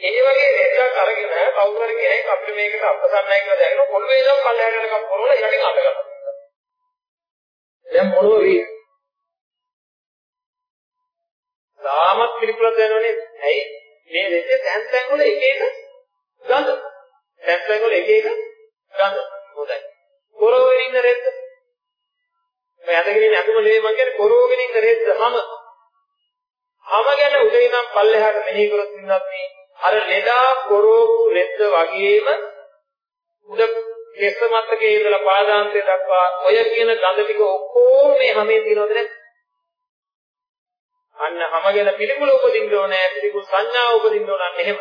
ඒ වගේ රෙද්දක් අරගෙන කවුරු හරි කෙනෙක් අපිට මේකට අපසන්නයි කියලා දැනගෙන පොළවේ ඉඳන් පල්ලෙහාට යනකම් පොරවල යටින් අත ගන්නවා. දැන් පොළව වී. සාමත් පිළිකුලක් දැනවනේ. ඇයි? මේ රෙද්දේ තැන් තැන් වල එක එක ගඳ. තැන් තැන් වල එක එක ගඳ. හොඳයි. පොරවෙන් ඉන්න රෙද්ද. මම ඇදගෙන ඉන්නේ අතුම නෙවෙයි මං කියන්නේ පොරවගෙන ඉන්න රෙද්ද හැම හැම ගැන උදේ ඉඳන් පල්ලෙහාට මෙහෙ කරොත් ඉන්නත් මේ අර ලෙඩා කොරෝපු රෙද්ද වගේම උඩ කෙස් මතකයේ ඉඳලා පාදාන්තය දක්වා ඔය කියන ගඳ ටික ඔක්කොම මේ හැමේ තියෙනවද නැද්ද? අන්න හැමගෙන පිළිකුල උපදින්න ඕනේ පිළිකුල් සංඥා උපදින්න ඕන අන්න එහෙම.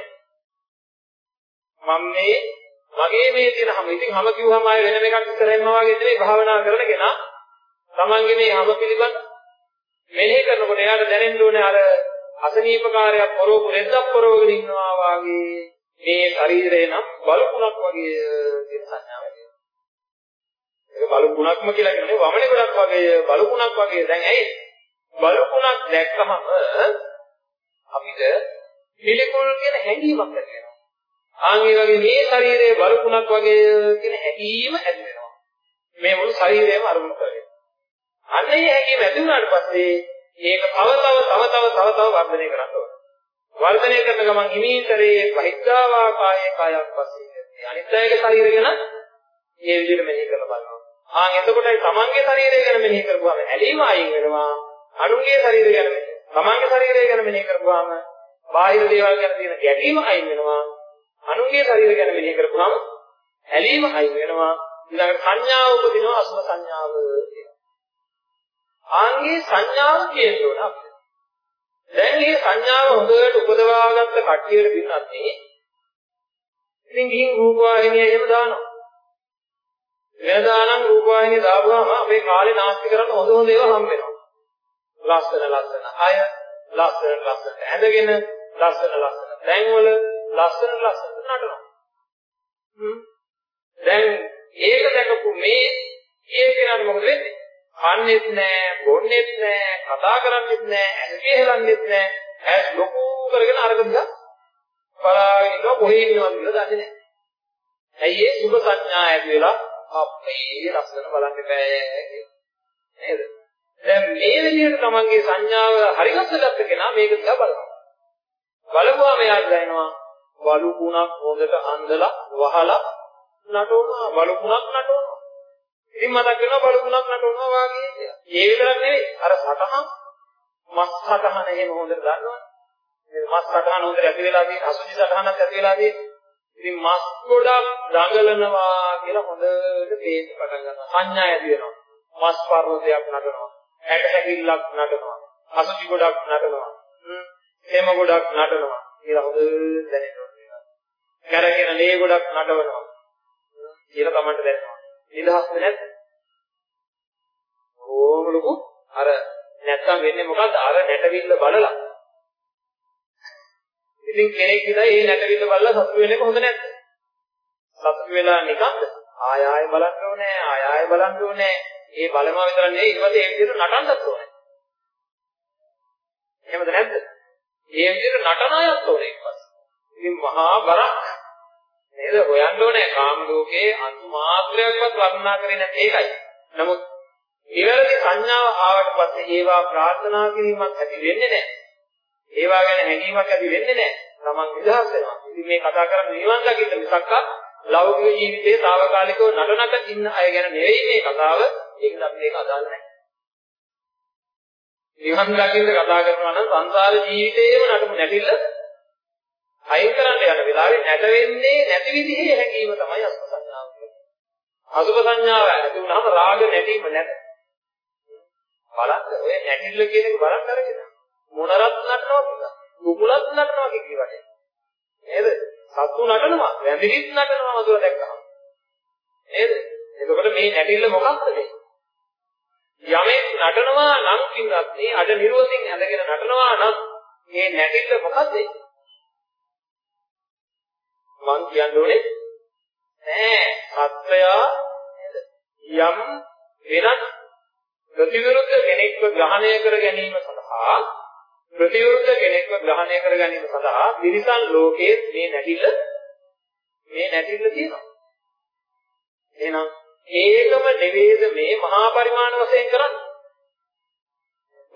මම මේ මගේ මේ තියෙන හැම ඉතින් හැම කිව්වම ආය වෙනම එකක් ඉස්සරහින්ම වගේ නෙවෙයි භාවනා කරනගෙන තමන්ගේ මේ හැම පිළිබඳ මෙනෙහි කරනකොට එයාට දැනෙන්න ඕනේ අර අසනීපකාරයක් පරෝපු රෙද්දක් පරවගෙන ඉන්නවා වාගේ මේ ශරීරය නම් බලුකුණක් වගේ කියන සංඥාව එනවා. ඒක බලුකුණක්ම කියලා කියන්නේ වමනේ ගොඩක් වගේ බලුකුණක් වගේ දැන් ඇයි බලුකුණක් දැක්කම අපිට පිළිකුල් කියන හැඟීමක් ඇති වෙනවා. ආන් ඒ වගේ මේ ශරීරයේ බලුකුණක් වගේ කියන හැඟීම ඇති වෙනවා. මේ මුළු ශරීරයම අරමුණු කරගෙන. අන්න ඒ හැඟීම ඇති වුණාට පස්සේ ඒක තව තව තව තව තව තව වර්ධනය කරන්න ඕන. වර්ධනය කරන ගමන් හිමීතරේ පහිද්දාවා කායේ කායක් පස්සේ අනිත් අයගේ ශරීරය ගැන මේ විදිහට මෙනෙහි කරලා බලනවා. ආන් එතකොටයි තමන්ගේ ශරීරය ගැන මෙනෙහි කරපුවාම ඇලීම අයින් වෙනවා. අනුන්ගේ ශරීරය ගැන තමන්ගේ ශරීරය ගැන මෙනෙහි කරපුවාම බාහිර දේවල් ගැන තියෙන ගැටීම අයින් වෙනවා. අනුන්ගේ ශරීරය ගැන මෙනෙහි කරපුවාම ඇලීම අයින් වෙනවා. ඊළඟට සංඥාව උපදිනවා අසුභ සංඥාව කියලා. ආන්ගේ සංඥාව කියන්න ඕන අපිට. දැන් මේ සංඥාව හොඳට උපදවාගත්ත කට්ටියට පින්නත් නේ. ඉතින් ගිහින් රූපවාහිනිය එහෙම දානවා. වෙනදානම් රූපවාහිනිය දාපුවාම අපේ කාලේ නාස්ති කරන්න හොඳ හොඳ ඒවා හම්බ වෙනවා. ලස්සන ලස්සන අය, ලස්සන ලස්සන ඇඳගෙන, ලස්සන ලස්සන තැන්වල, ලස්සන ලස්සන නටනවා. දැන් ඒක දැකපු මේ ඒ කෙනාට මොකද වෙන්නේ? කන්නේත් නෑ, බොන්නේත් නෑ, කතා කරන්නේත් නෑ, ඇඟේ හෙලන්නේත් නෑ. ඇස් ලොකු කරගෙන අරගෙන බලාගෙන ඉන්නවා කොහේ ඉන්නවද කියලා දන්නේ නෑ. ඇයි ඒ සුභ සංඥා ඇති වෙලා අපේ ලස්සන බලන්න බෑ නේද? දැන් මේ විදිහට තමන්ගේ සංඥාව හරිගස්සගත්ත කෙනා මේක දිහා බලනවා. බලපුවාම එයාට දැනෙනවා බලු කුණක් හොඳට අන්දලා වහලා නටවනවා බලු කුණක් නටවනවා. ඉතින් මතක් වෙනවා බලුණක් නටනවා වාගේ කියලා. ඒ විතරක් නෙවෙයි අර සතහන් මස් සතහන එහෙම හොඳට දන්නවනේ. මේ මස් සතහන හොඳට ඇති වෙලා තියෙන අසුචි සතහනක් ඇති වෙලා තියෙන. ඉතින් මස් ගොඩක් දඟලනවා කියලා හොඳට තේින්න පටන් ගන්නවා. සංඥා ඇති වෙනවා. මස් පර්වතයක් නටනවා. ඇට හැකිල්ලක් නටනවා. අසුචි ගොඩක් නටනවා. හේම ගොඩක් නටනවා කියලා හොඳට දැනෙනවා. කරගෙන ලේ ගොඩක් නටවනවා. කියලා තමන්ට දැනෙනවා. නිදහස් නැද්ද? ඕම ලොකු අර නැත්තම් වෙන්නේ මොකද්ද? අර නැටවිල්ල බලලා. ඉතින් කෙනෙක් ඉඳලා ඒ නැටවිල්ල බලලා සතුටු වෙන්නේ කොහොමද නැද්ද? සතුටු වෙලා නිකන්ද? ආය ආය බලන්න ඕනේ, ආය ආය බලන්න ඕනේ. ඒ බලනවා විතර නෙවෙයි ඊට පස්සේ ඒ විදිහට නටන්නත් ඕනේ. එහෙමද නැද්ද? ඒ විදිහට නටන අයත් ඕනේ ඊට පස්සේ. ඉතින් මහා බරක් නේද හොයන්න ඕනේ කාම ලෝකයේ අන්තු මාත්‍රයක්වත් වර්ණනා කරේ නැති ඒකයි. නමුත් ඊවලදී සංඥාව ආවට පස්සේ ඒවා ප්‍රාර්ථනා කිරීමක් ඇති වෙන්නේ නැහැ. ඒවා ගැන හැඟීමක් ඇති වෙන්නේ නැහැ. Taman විදහාස් වෙනවා. ඉතින් මේ කතා කරන්නේ නිවන් දකින්න මිසක්ක ලෞකික ජීවිතයේ తాවකාලිකව නටනට ඉන්න අය ගැන නෙවෙයි මේ කතාව. ඒකද අපි මේක අදාළ නැහැ. නිවන් දකින්න කතා කරනවා නම් සංසාර ජීවිතේම නටමු නැතිල අයින් කරන්න යන වෙලාවේ නැට වෙන්නේ නැති විදිහේ හැඟීම තමයි අසුභ සංඥාව කියන්නේ. අසුභ සංඥාව ඇති වුණාම රාග නැතිම නැත. බලන්න ඔය නැටිල්ල කියන එක බලන්න අරගෙන. මොනරත් නටනවා කියලා. කුකුලත් නටනවා කියවට. නේද? සත්තු නටනවා, වැඳිලිත් නටනවා මදුර දැක්කම. නේද? එතකොට මේ නැටිල්ල මොකක්ද මේ? යමෙක් නටනවා නම් කින්නත් මේ අඩ නිරෝධින් ඇඳගෙන නටනවා නම් මේ නැටිල්ල මොකද්ද? මං කියන්නේ නෑ සත්වයා යම් වෙනත් ප්‍රතිවිරුද්ධ කෙනෙක්ව ග්‍රහණය කර ගැනීම සඳහා ප්‍රතිවිරුද්ධ කෙනෙක්ව ග්‍රහණය කර ගැනීම සඳහා විරිසන් ලෝකයේ මේ නැටිල්ල මේ නැටිල්ල තියෙනවා. එහෙනම් ඒකම නෙවේද මේ මහා පරිමාණ වශයෙන් කරන්නේ.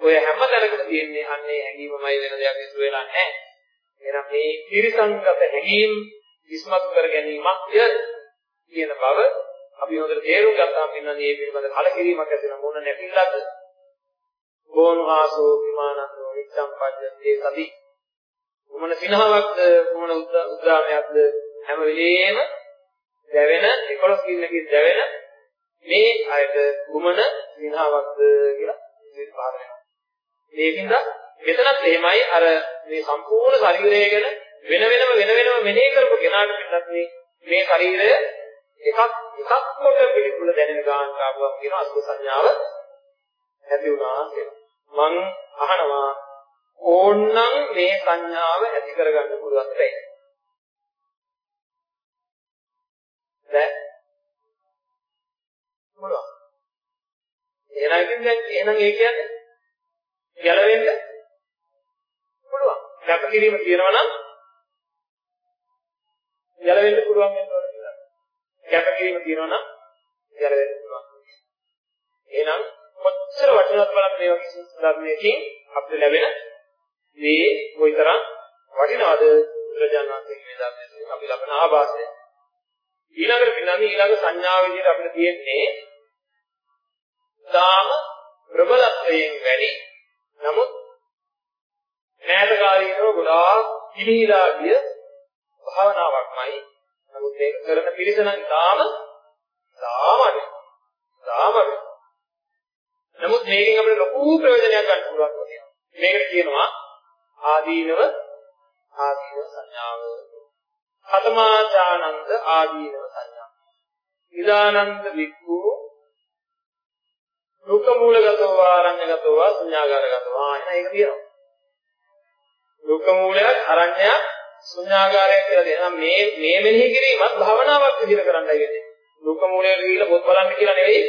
ඔය හැම තැනකම තියෙන්නේ අන්නේ හැඟීමමයි වෙන දෙයක් ඉතුරු වෙලා නැහැ. එහෙනම් මේ ත්‍රිසංගත හැඟීම් ඉස්මතු කර ගැනීමක්ය කියන බව අපි හොඳට තේරුම් ගත්තාම ඉන්න මේ පිළිබඳ කලකිරීමක් ඇති වෙන මොන නැතිලද ගෝණවාසෝ විමානන්දෝ විච්ඡම් පජ්ජන්තේ සති. මොන සිනහවක්ද? මොන උද්දාමයක්ද හැම වෙලේම දැවෙන 11 කින්නකින් දැවෙන මේ අයට කුමන සිනහවක්ද කියලා ඉතින් පහර වෙනවා මේකින්ද මෙතනත් එහෙමයි. අර මේ සම්පූර්ණ ශරීරය ගැන වෙන වෙනම වෙන වෙනම මෙනෙහි කරපු කෙනාට පිටත් මේ මේ ශරීරය එකක් එකක් කොට පිළිකුල දැනෙන ගානක් ආවම කියන අසුභ සංඥාව ඇති වුණා කියලා. මං අහනවා ඕන්නම් මේ සංඥාව ඇති කරගන්න පුළුවන් දෙයක්. දැන් මොනවා? එහෙනම් ඉතින් දැන් එහෙනම් ඒ කියන්නේ ගැලවෙන්න පුළුවන්. කැපකිරීම තියෙනවා නම් ගැලවෙන්න පුළුවන් වෙනවා කියලා. කැපකිරීම තියෙනවා නම් ගැලවෙන්න පුළුවන්. එහෙනම් කොච්චර වටිනවද බලන්න මේ වගේ ධර්මයකින් අපිට ලැබෙන මේ කොයිතරම් වටිනවද බුදුරජාණන් වහන්සේගේ මේ ධර්මයෙන් අපි ලබන ආభాසය. ඊළඟට පින්නන්නේ ඊළඟ සංඥාව විදිහට අපිට තියෙන්නේ දාම ප්‍රබලත්වයෙන් වැඩි නමුත් ඈතකාලීනව ගොඩාක් පිළිහිලා ගිය භාවනාවක්මයි. නමුත් ඒක කරන පිළිස නම් තාම තාමයි. තාමයි. නමුත් මේකෙන් අපිට ලොකු ප්‍රයෝජනයක් ගන්න පුළුවන් වෙනවා. මේකට කියනවා ආදීනව ආදීනව සංඥාව. හතමාචානන්ද ආදීනව සංඥා. ඉදානන්ද වික්ඛු දුක්ඛ මූලගතව ආරඤ්‍යගතව ශුන්‍යාකාරගතව ආ එන ඒක තියෙනවා. දුක්ඛ මූලයක් අරඤ්‍යයක් ශුන්‍යාකාරයක් කියලා දෙනවා. මේ මේ මෙනෙහි කිරීමත් භවනාවක් විදිහට කරන්නයි වෙන්නේ. දුක්ඛ මූලයට ගිහිල්ලා පොත් බලන්න කියලා නෙවෙයි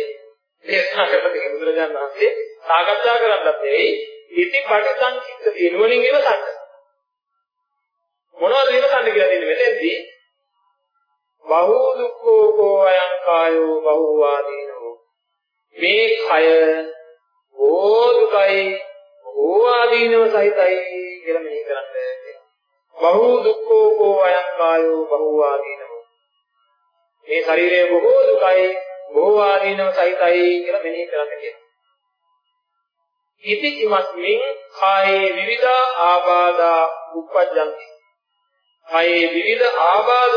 දේශනා කරන්නේ බුදුරජාණන් වහන්සේ සාකච්ඡා කරන්නත් නෙවෙයි ඉති පටිසංචිත්ත දිනුවණින් ඉවසන්න. මොනවද ඉවසන්න කියලා දෙන්නේ මෙතෙන්දී බහු දුක්ඛෝ කෝ අයං කායෝ බහු වාදීනෝ මේ කය ඕ දුකයි ඕ ආදීනව සහිතයි කියලා මෙහි කරන්නේ. බහු දුක්ඛෝ කෝ අයං කායෝ බහු ආදීනව. මේ ශරීරය බොහෝ දුකයි බොහෝ ආදීනව සහිතයි කියලා මෙහි කරන්න කියනවා. ඉති ඉමස්මින් කායේ විවිධ ආබාධා උපජ්ජಂತಿ. කායේ විවිධ ආබාධ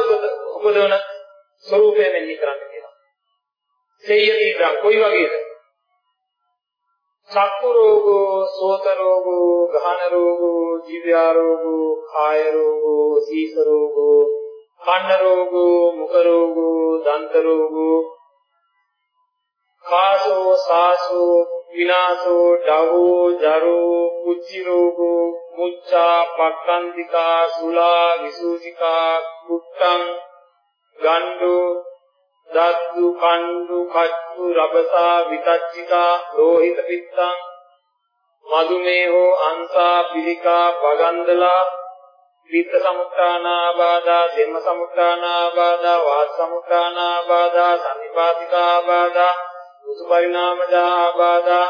උපදවන ස්වરૂපයෙන් මෙහි කරන්න සෙය්‍යති ඉඳන් කොයි වගේද? චක්කු රෝගෝ, සෝත රෝගෝ, ගහන රෝගෝ, ජීව රෝගෝ, කාය රෝගෝ, සීස රෝගෝ, කන්න රෝගෝ, මුඛ රෝගෝ, දන්ත රෝගෝ, කාසෝ සාසෝ විනාශෝ ඩවෝ ජරෝ කුච්චි රෝගෝ මුච්ඡා පක්ඛන්තිකා සුලා විසූසිකා කුට්ටං ගණ්ඩෝ දත්තු කණ්ඩු කච්චු රබසා විතච්චිකා රෝහිත පිත්තං මදුමේහෝ අංසා පිළිකා පගන්දලා පිත්ත සමුත්‍රානාබාධා දෙම්ම සමුත්‍රානාබාධා වාත් සමුත්‍රානාබාධා සම්නිපාතිකාබාධා උසු පරිණාමජාබාධා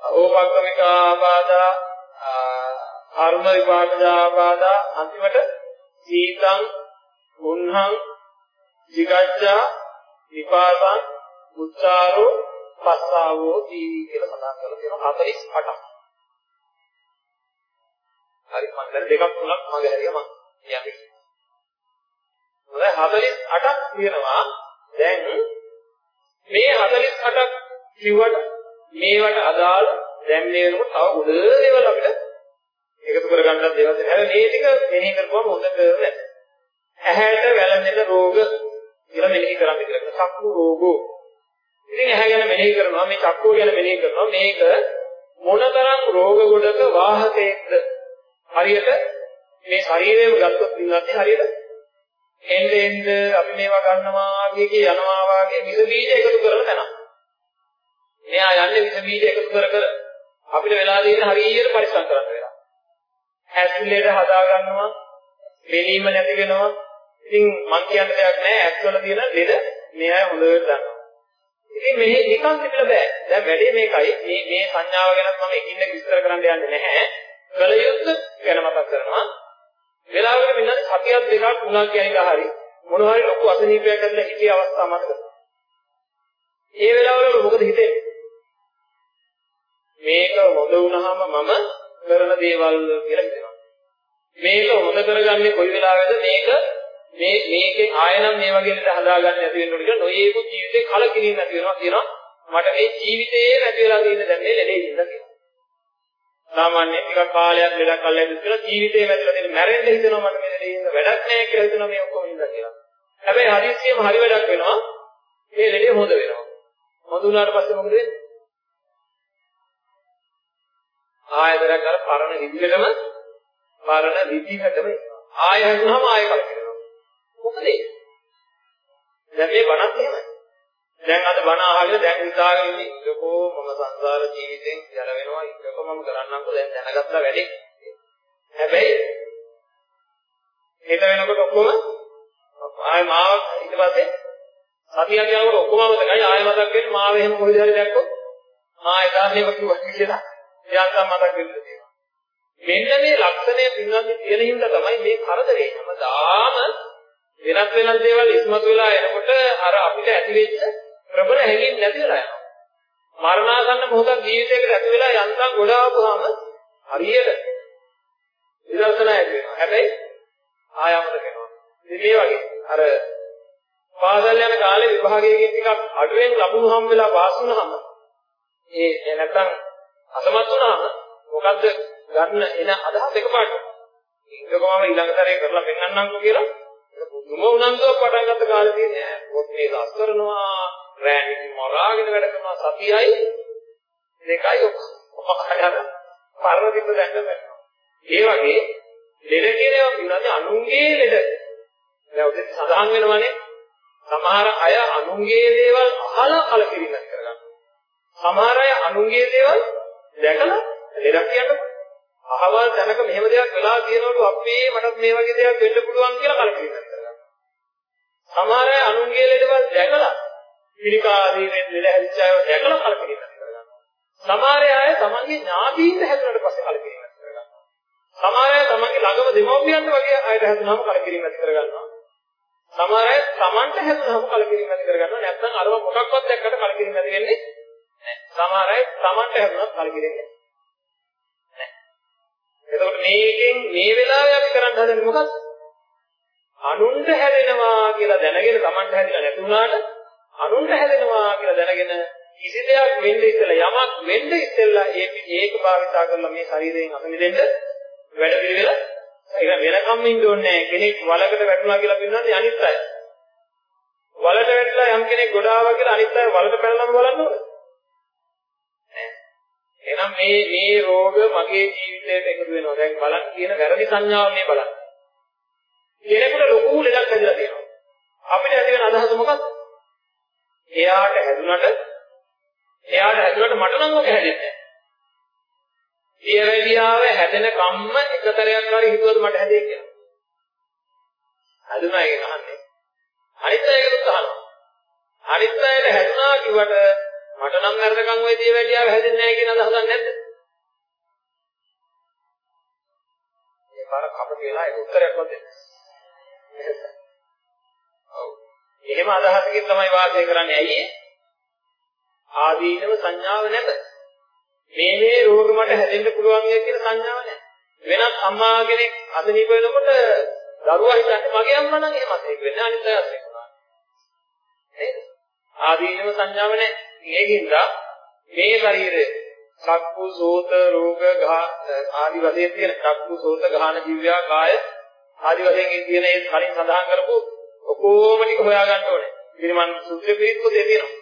ඕපක්කමිකාබාධා කර්ම විපාකජාබාධා අන්තිමට සීතං උන්හං විගච්ඡා විපාසං උච්චාරෝ පස්සාවෝ දීවි කියලා සඳහන් කරලා තියෙනවා 48ක්. හරි මම දැන් දෙකක් තුනක් මගේ හරිය මම කියන්නේ. හොඳයි 48ක් තියෙනවා. දැන් මේ 48ක් කිව්වට මේවට අදාළ දැන් මේ වෙනකොට තව උඩ දේවල් අපිට එකතු කරගන්න දේවල් තියෙනවා. හැබැයි මේ ටික මෙහෙම කරපුවම හොඳට නෑ. ඇහැට වැළඳෙන රෝග කියලා මෙනෙහි කරන්න කියලා කියන චක්කු රෝගෝ. ඉතින් ඇහැ ගැන මෙනෙහි කරනවා මේ චක්කුව ගැන මෙනෙහි කරනවා මේක මොනතරම් රෝග ගොඩක වාහකයක්ද හරියට මේ ශරීරයම ගත්තොත් ඉන්නත් හරියට එන්න එන්න අපි මේවා ගන්නවා කිය යනවා වාගේ විස බීජ එකතු කරන තැන. මෙයා යන්නේ විස බීජ එකතු කර කර අපිට වෙලා තියෙන හරියට පරිස්සම් කරන්න වෙලා. ඇස්ලෙට හදා ගන්නවා, වෙලීම නැති වෙනවා. ඉතින් මං කියන්න දෙයක් නැහැ. ඇස්වල තියෙන ලෙඩ මේ අය හොඳට දන්නවා. ඉතින් මේ නිකන් තිබිලා බෑ. දැන් වැඩේ මේකයි. මේ මේ සංඥාව ගැන මම එකින් එක විස්තර කරන්න යන්නේ නැහැ. කල යුත්තේ ගැන මතක් කරනවා. වෙලාවකට මෙන්න සතියක් දෙකක් තුනක් කියන එක හරි මොන හරි ලොකු අසනීපයක් ඇතිලා හිතේ අවස්ථාව මතකද? ඒ වෙලාවවල මොකද හිතෙන්නේ? මේක හොඳ වුණාම මම කරන දේවල් කියලා හිතනවා. මේක හොඳ කරගන්නේ කොයි වෙලාවෙද මේක මේ මේකේ ආයනම් මේ වගේ දෙයක් හදාගන්න නැති වෙනකොට කියලා නොයේකු ජීවිතේ කලකිරීම නැති වෙනවා කියනවා මට මේ ජීවිතේ නැති වෙලා තියෙන දැන් මේ ලෙඩේ ඉඳලා කියනවා. සාමාන්‍ය ටිකක් කාලයක් ලෙඩක් අල්ලගෙන ඉඳලා ජීවිතේ වැදලා තියෙන මැරෙන්න හිතෙනවා මට මේ ලෙඩේ ඉඳ වැඩක් නැහැ කියලා හිතනවා මේ ඔක්කොම ඉඳලා කියලා. හැබැයි හදිස්සියෙම හරි වැඩක් වෙනවා මේ ලෙඩේ හොඳ වෙනවා. හොඳ වුණාට පස්සේ මොකද වෙන්නේ? ආයතරක් අර පරණ විදිහටම පරණ විදිහටම ආය හැදුනම ආය කලකිරෙනවා. මොකද ඒ? දැන් මේ බණත් එහෙමයි. දැන් අද බණ අහගෙන දැන් හිතාගෙන ඉන්නේ ඉතකෝ මම සංසාර ජීවිතෙන් යල වෙනවා ඉතකෝ මම කරන්නම්කෝ දැන් දැනගත්තා වැඩි. හැබැයි හිත වෙනකොට ඔක්කොම ආය මාව ඊට පස්සේ සතියක් යනකොට ඔක්කොම මතකයි ආය මතක් වෙන්නේ මාව එහෙම කොහෙද හරි දැක්කොත් මා එදා මේක කිව්වා කියලා එයාට මතක් වෙන්න තියෙනවා. මෙන්න මේ ලක්ෂණය පින්වත්නි තියෙන හින්දා තමයි මේ කරදරේ හැමදාම වෙනස් වෙනස් දේවල් ඉස්මතු වෙලා එනකොට අර අපිට ඇති වෙච්ච ප්‍රබල හැඟීම් නැති වෙලා යනවා. මරණාසන්න මොහොතක් ජීවිතයකට ඇති වෙලා යන්තම් ගොඩාවුවාම හරියට විදර්ශනා ඇති වෙනවා. හැබැයි ආයමත වෙනවා. ඉතින් මේ වගේ අර පාසල් යන කාලේ විභාගයකින් ටිකක් අඩුවෙන් ලකුණු හම් වෙලා පාස් වුණාම ඒ නැත්තම් අසමත් වුණාම මොකද්ද ගන්න එන අදහස එකපාරට. ඒකම ඊළඟ තරේ කරලා පෙන්වන්නම්කෝ කියලා පුදුම උනන්දුවක් පටන් ගත්ත කාලේ තියෙන්නේ පොත් මේ දස් කරනවා රෑනින් මරාගෙන වැඩ කරනවා සතියයි දෙකයි ඔක්කොම පරණ තිබ්බ දැන්න බැලනවා. ඒ වගේ ලෙඩ කියන ඒවා පිළිබඳ අනුන්ගේ ලෙඩ. දැන් ඔතන සඳහන් වෙනවානේ සමහර අය අනුන්ගේ දේවල් අහලා කලකිරීමක් කරගන්නවා. සමහර අය අනුන්ගේ දේවල් දැකලා ලෙඩක් කියන්න අහවල් දැනක මෙහෙම දෙයක් වෙලා තියෙනකොට අපේ මටත් මේ වගේ දෙයක් වෙන්න පුළුවන් කියලා කලකිරීමක් කරගන්නවා. සමහර අය අනුන්ගේ ලෙඩවල් දැකලා පිළිකාදී ලෙඩ හැදිච්ච අය දැකලා කලකිරීමක් කරගන්නවා. සමහර අය තමන්ගේ ඥාතීන්ට හැදුනට පස්සේ කලකිරීමක් කරගන්නවා. සමහර අය තමන්ගේ ළඟම දෙමව්පියන්ට වගේ අයට හැදුනම කලකිරීමක් කරගන්නවා. සමහර අය තමන්ට හැදුනම කලකිරීමක් කරගන්නවා. නැත්නම් අරව මොකක්වත් දැක්කට කලකිරීමක් වෙන්නේ නැහැ. සමහර අය තමන්ට හැදුනත් කලකිරෙන්නේ නැහැ. එතකොට මේකෙන් මේ වෙලාවේ අපි කරන්න හදන්නේ මොකක්ද? අනුන්ට හැදෙනවා කියලා දැනගෙන තමන්ට හැදිලා නැති වුණාට අනුන්ට හැදෙනවා කියලා දැනගෙන කිසි දෙයක් වෙන්න ඉස්සෙල්ලා යමක් වෙන්න ඉස්සෙල්ලා ඒක ඒක භාවිතා කරලා මේ ශරීරයෙන් අත මිදෙන්න වැඩ පිළිවෙල ඒක වෙනකම් ඉන්න ඕනේ කෙනෙක් වලකට වැටුණා කියලා පින්නන්නේ අනිත් අය. වලට වැටලා යම් කෙනෙක් ගොඩාවා කියලා අනිත් අය වලට පැනලම බලන්න ඕනේ. එහෙනම් මේ මේ රෝග මගේ ජීවිතයට එකතු වෙනවා. දැන් බලන්න කියන වැරදි සංඥාව මේ බලන්න. කෙනෙකුට ලොකු ලෙඩක් හැදිලා තියෙනවා. අපිට ඇති වෙන අදහස මොකක්ද? එයාට හැදුනට එයාට හැදුනට මට නම් ඔක හැදෙන්නේ නැහැ. දියවැඩියාව හැදෙන කම්ම එකතරයක් හරි හිතුවද මට හැදේ කියලා. හැදුනා ඒක අහන්නේ. අනිත් අයකට අහනවා. අනිත් අයට හැදුනා කිව්වට මට නම් වැරදකම් ওই දියවැඩියාව හැදෙන්නේ නැහැ කියන අදහසක් නැද්ද? ඒ පාර කපට වෙලා ඒක උත්තරයක්වත් දෙන්නේ. ඔව්. එහෙම අදහසකින් තමයි වාසය කරන්නේ ඇයි? ආදීනව සංඥාව නැත. මේ මේ රෝග මට හැදෙන්න පුළුවන් කියන සංඥාව නැහැ. වෙනත් අම්මා කෙනෙක් අසනීප වෙනකොට දරුවා හිතන්නේ මගේ අම්මා නම් එහෙමත් ඒක වෙන්නේ අනිත් අය අසනීප වුණා. නේද? ආදීනව සංඥාව නැහැ. ඒකින්ද මේ ශරීරය චක්කු සෝත රෝග ආදි වශයෙන් තියෙන චක්කු සෝත ගාන ජීවයා කාය ආදි වශයෙන් තියෙන ඒ කලින් සඳහන් කරපු ඔක්කොම ටික හොයාගන්න ඕනේ. පිරිමන් සුද්ධ පිරිත් පොතේ තියෙනවා.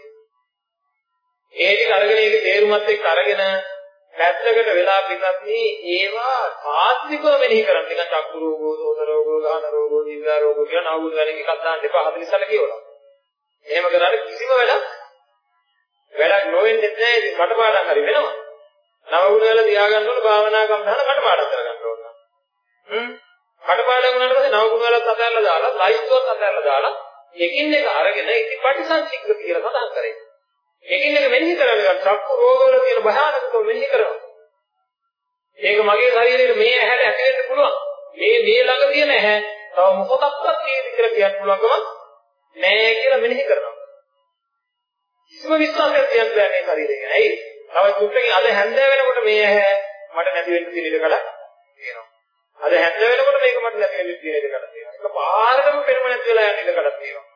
ඒ ටික අරගෙන ඒක තේරුමත් එක්ක අරගෙන පැත්තකට වෙලා පිටත්නි ඒවා තාත්විකව මෙනෙහි කරන්න. නිකන් චක්කු රෝගෝ, සෝත රෝගෝ, ගාන රෝගෝ, දිව්‍යා රෝගෝ කියන ආවුල් වලින් එකක් දාන්න එපා 40 කියවලා. එහෙම කරාට කිසිම වැඩක් වැඩක් නොවෙන්නේ නැහැ. ඉතින් කටපාඩම් හරි වෙනවා. නව ගුණ වල තියාගන්න ඕන භාවනා කම්පහන කටපාඩම් කරගන්න ඕන. හ්ම්. කටපාඩම් වුණාට පස්සේ නව ගුණ වලත් අතහැරලා දාලා, ලයිස්තුවත් අතහැරලා දාලා එකින් එක අරගෙන ඉති පටිසංසික්ක කියලා සඳහන් කරේ. එකින් එක මෙනෙහි කරගෙන ගන්න චක්කු රෝගවල තියෙන භයානකකම මෙනෙහි කරනවා. ඒක මගේ ශරීරයේ මේ ඇහැට ඇති වෙන්න පුළුවන්. මේ මේ ළඟ තියෙන ඇහැ තව මොකක්වත් නේද කියලා කියන්න පුළුවන්කම නෑ කියලා මෙනෙහි කරනවා. කිසිම විශ්වාසයක් තියන්න බෑ මේ ශරීරය ගැන. ඇයි? තව චුට්ටකින් අද හැන්දෑ වෙනකොට මේ ඇහැ මට නැති වෙන්න තියෙන ඉඩකඩ තියෙනවා. අද හැද වෙනකොට මේක මට ලැබෙන විදිහට කරලා තියෙනවා. ඒක පාරටම පෙරම නැති වෙලා යන ඉඩකඩක් තියෙනවා.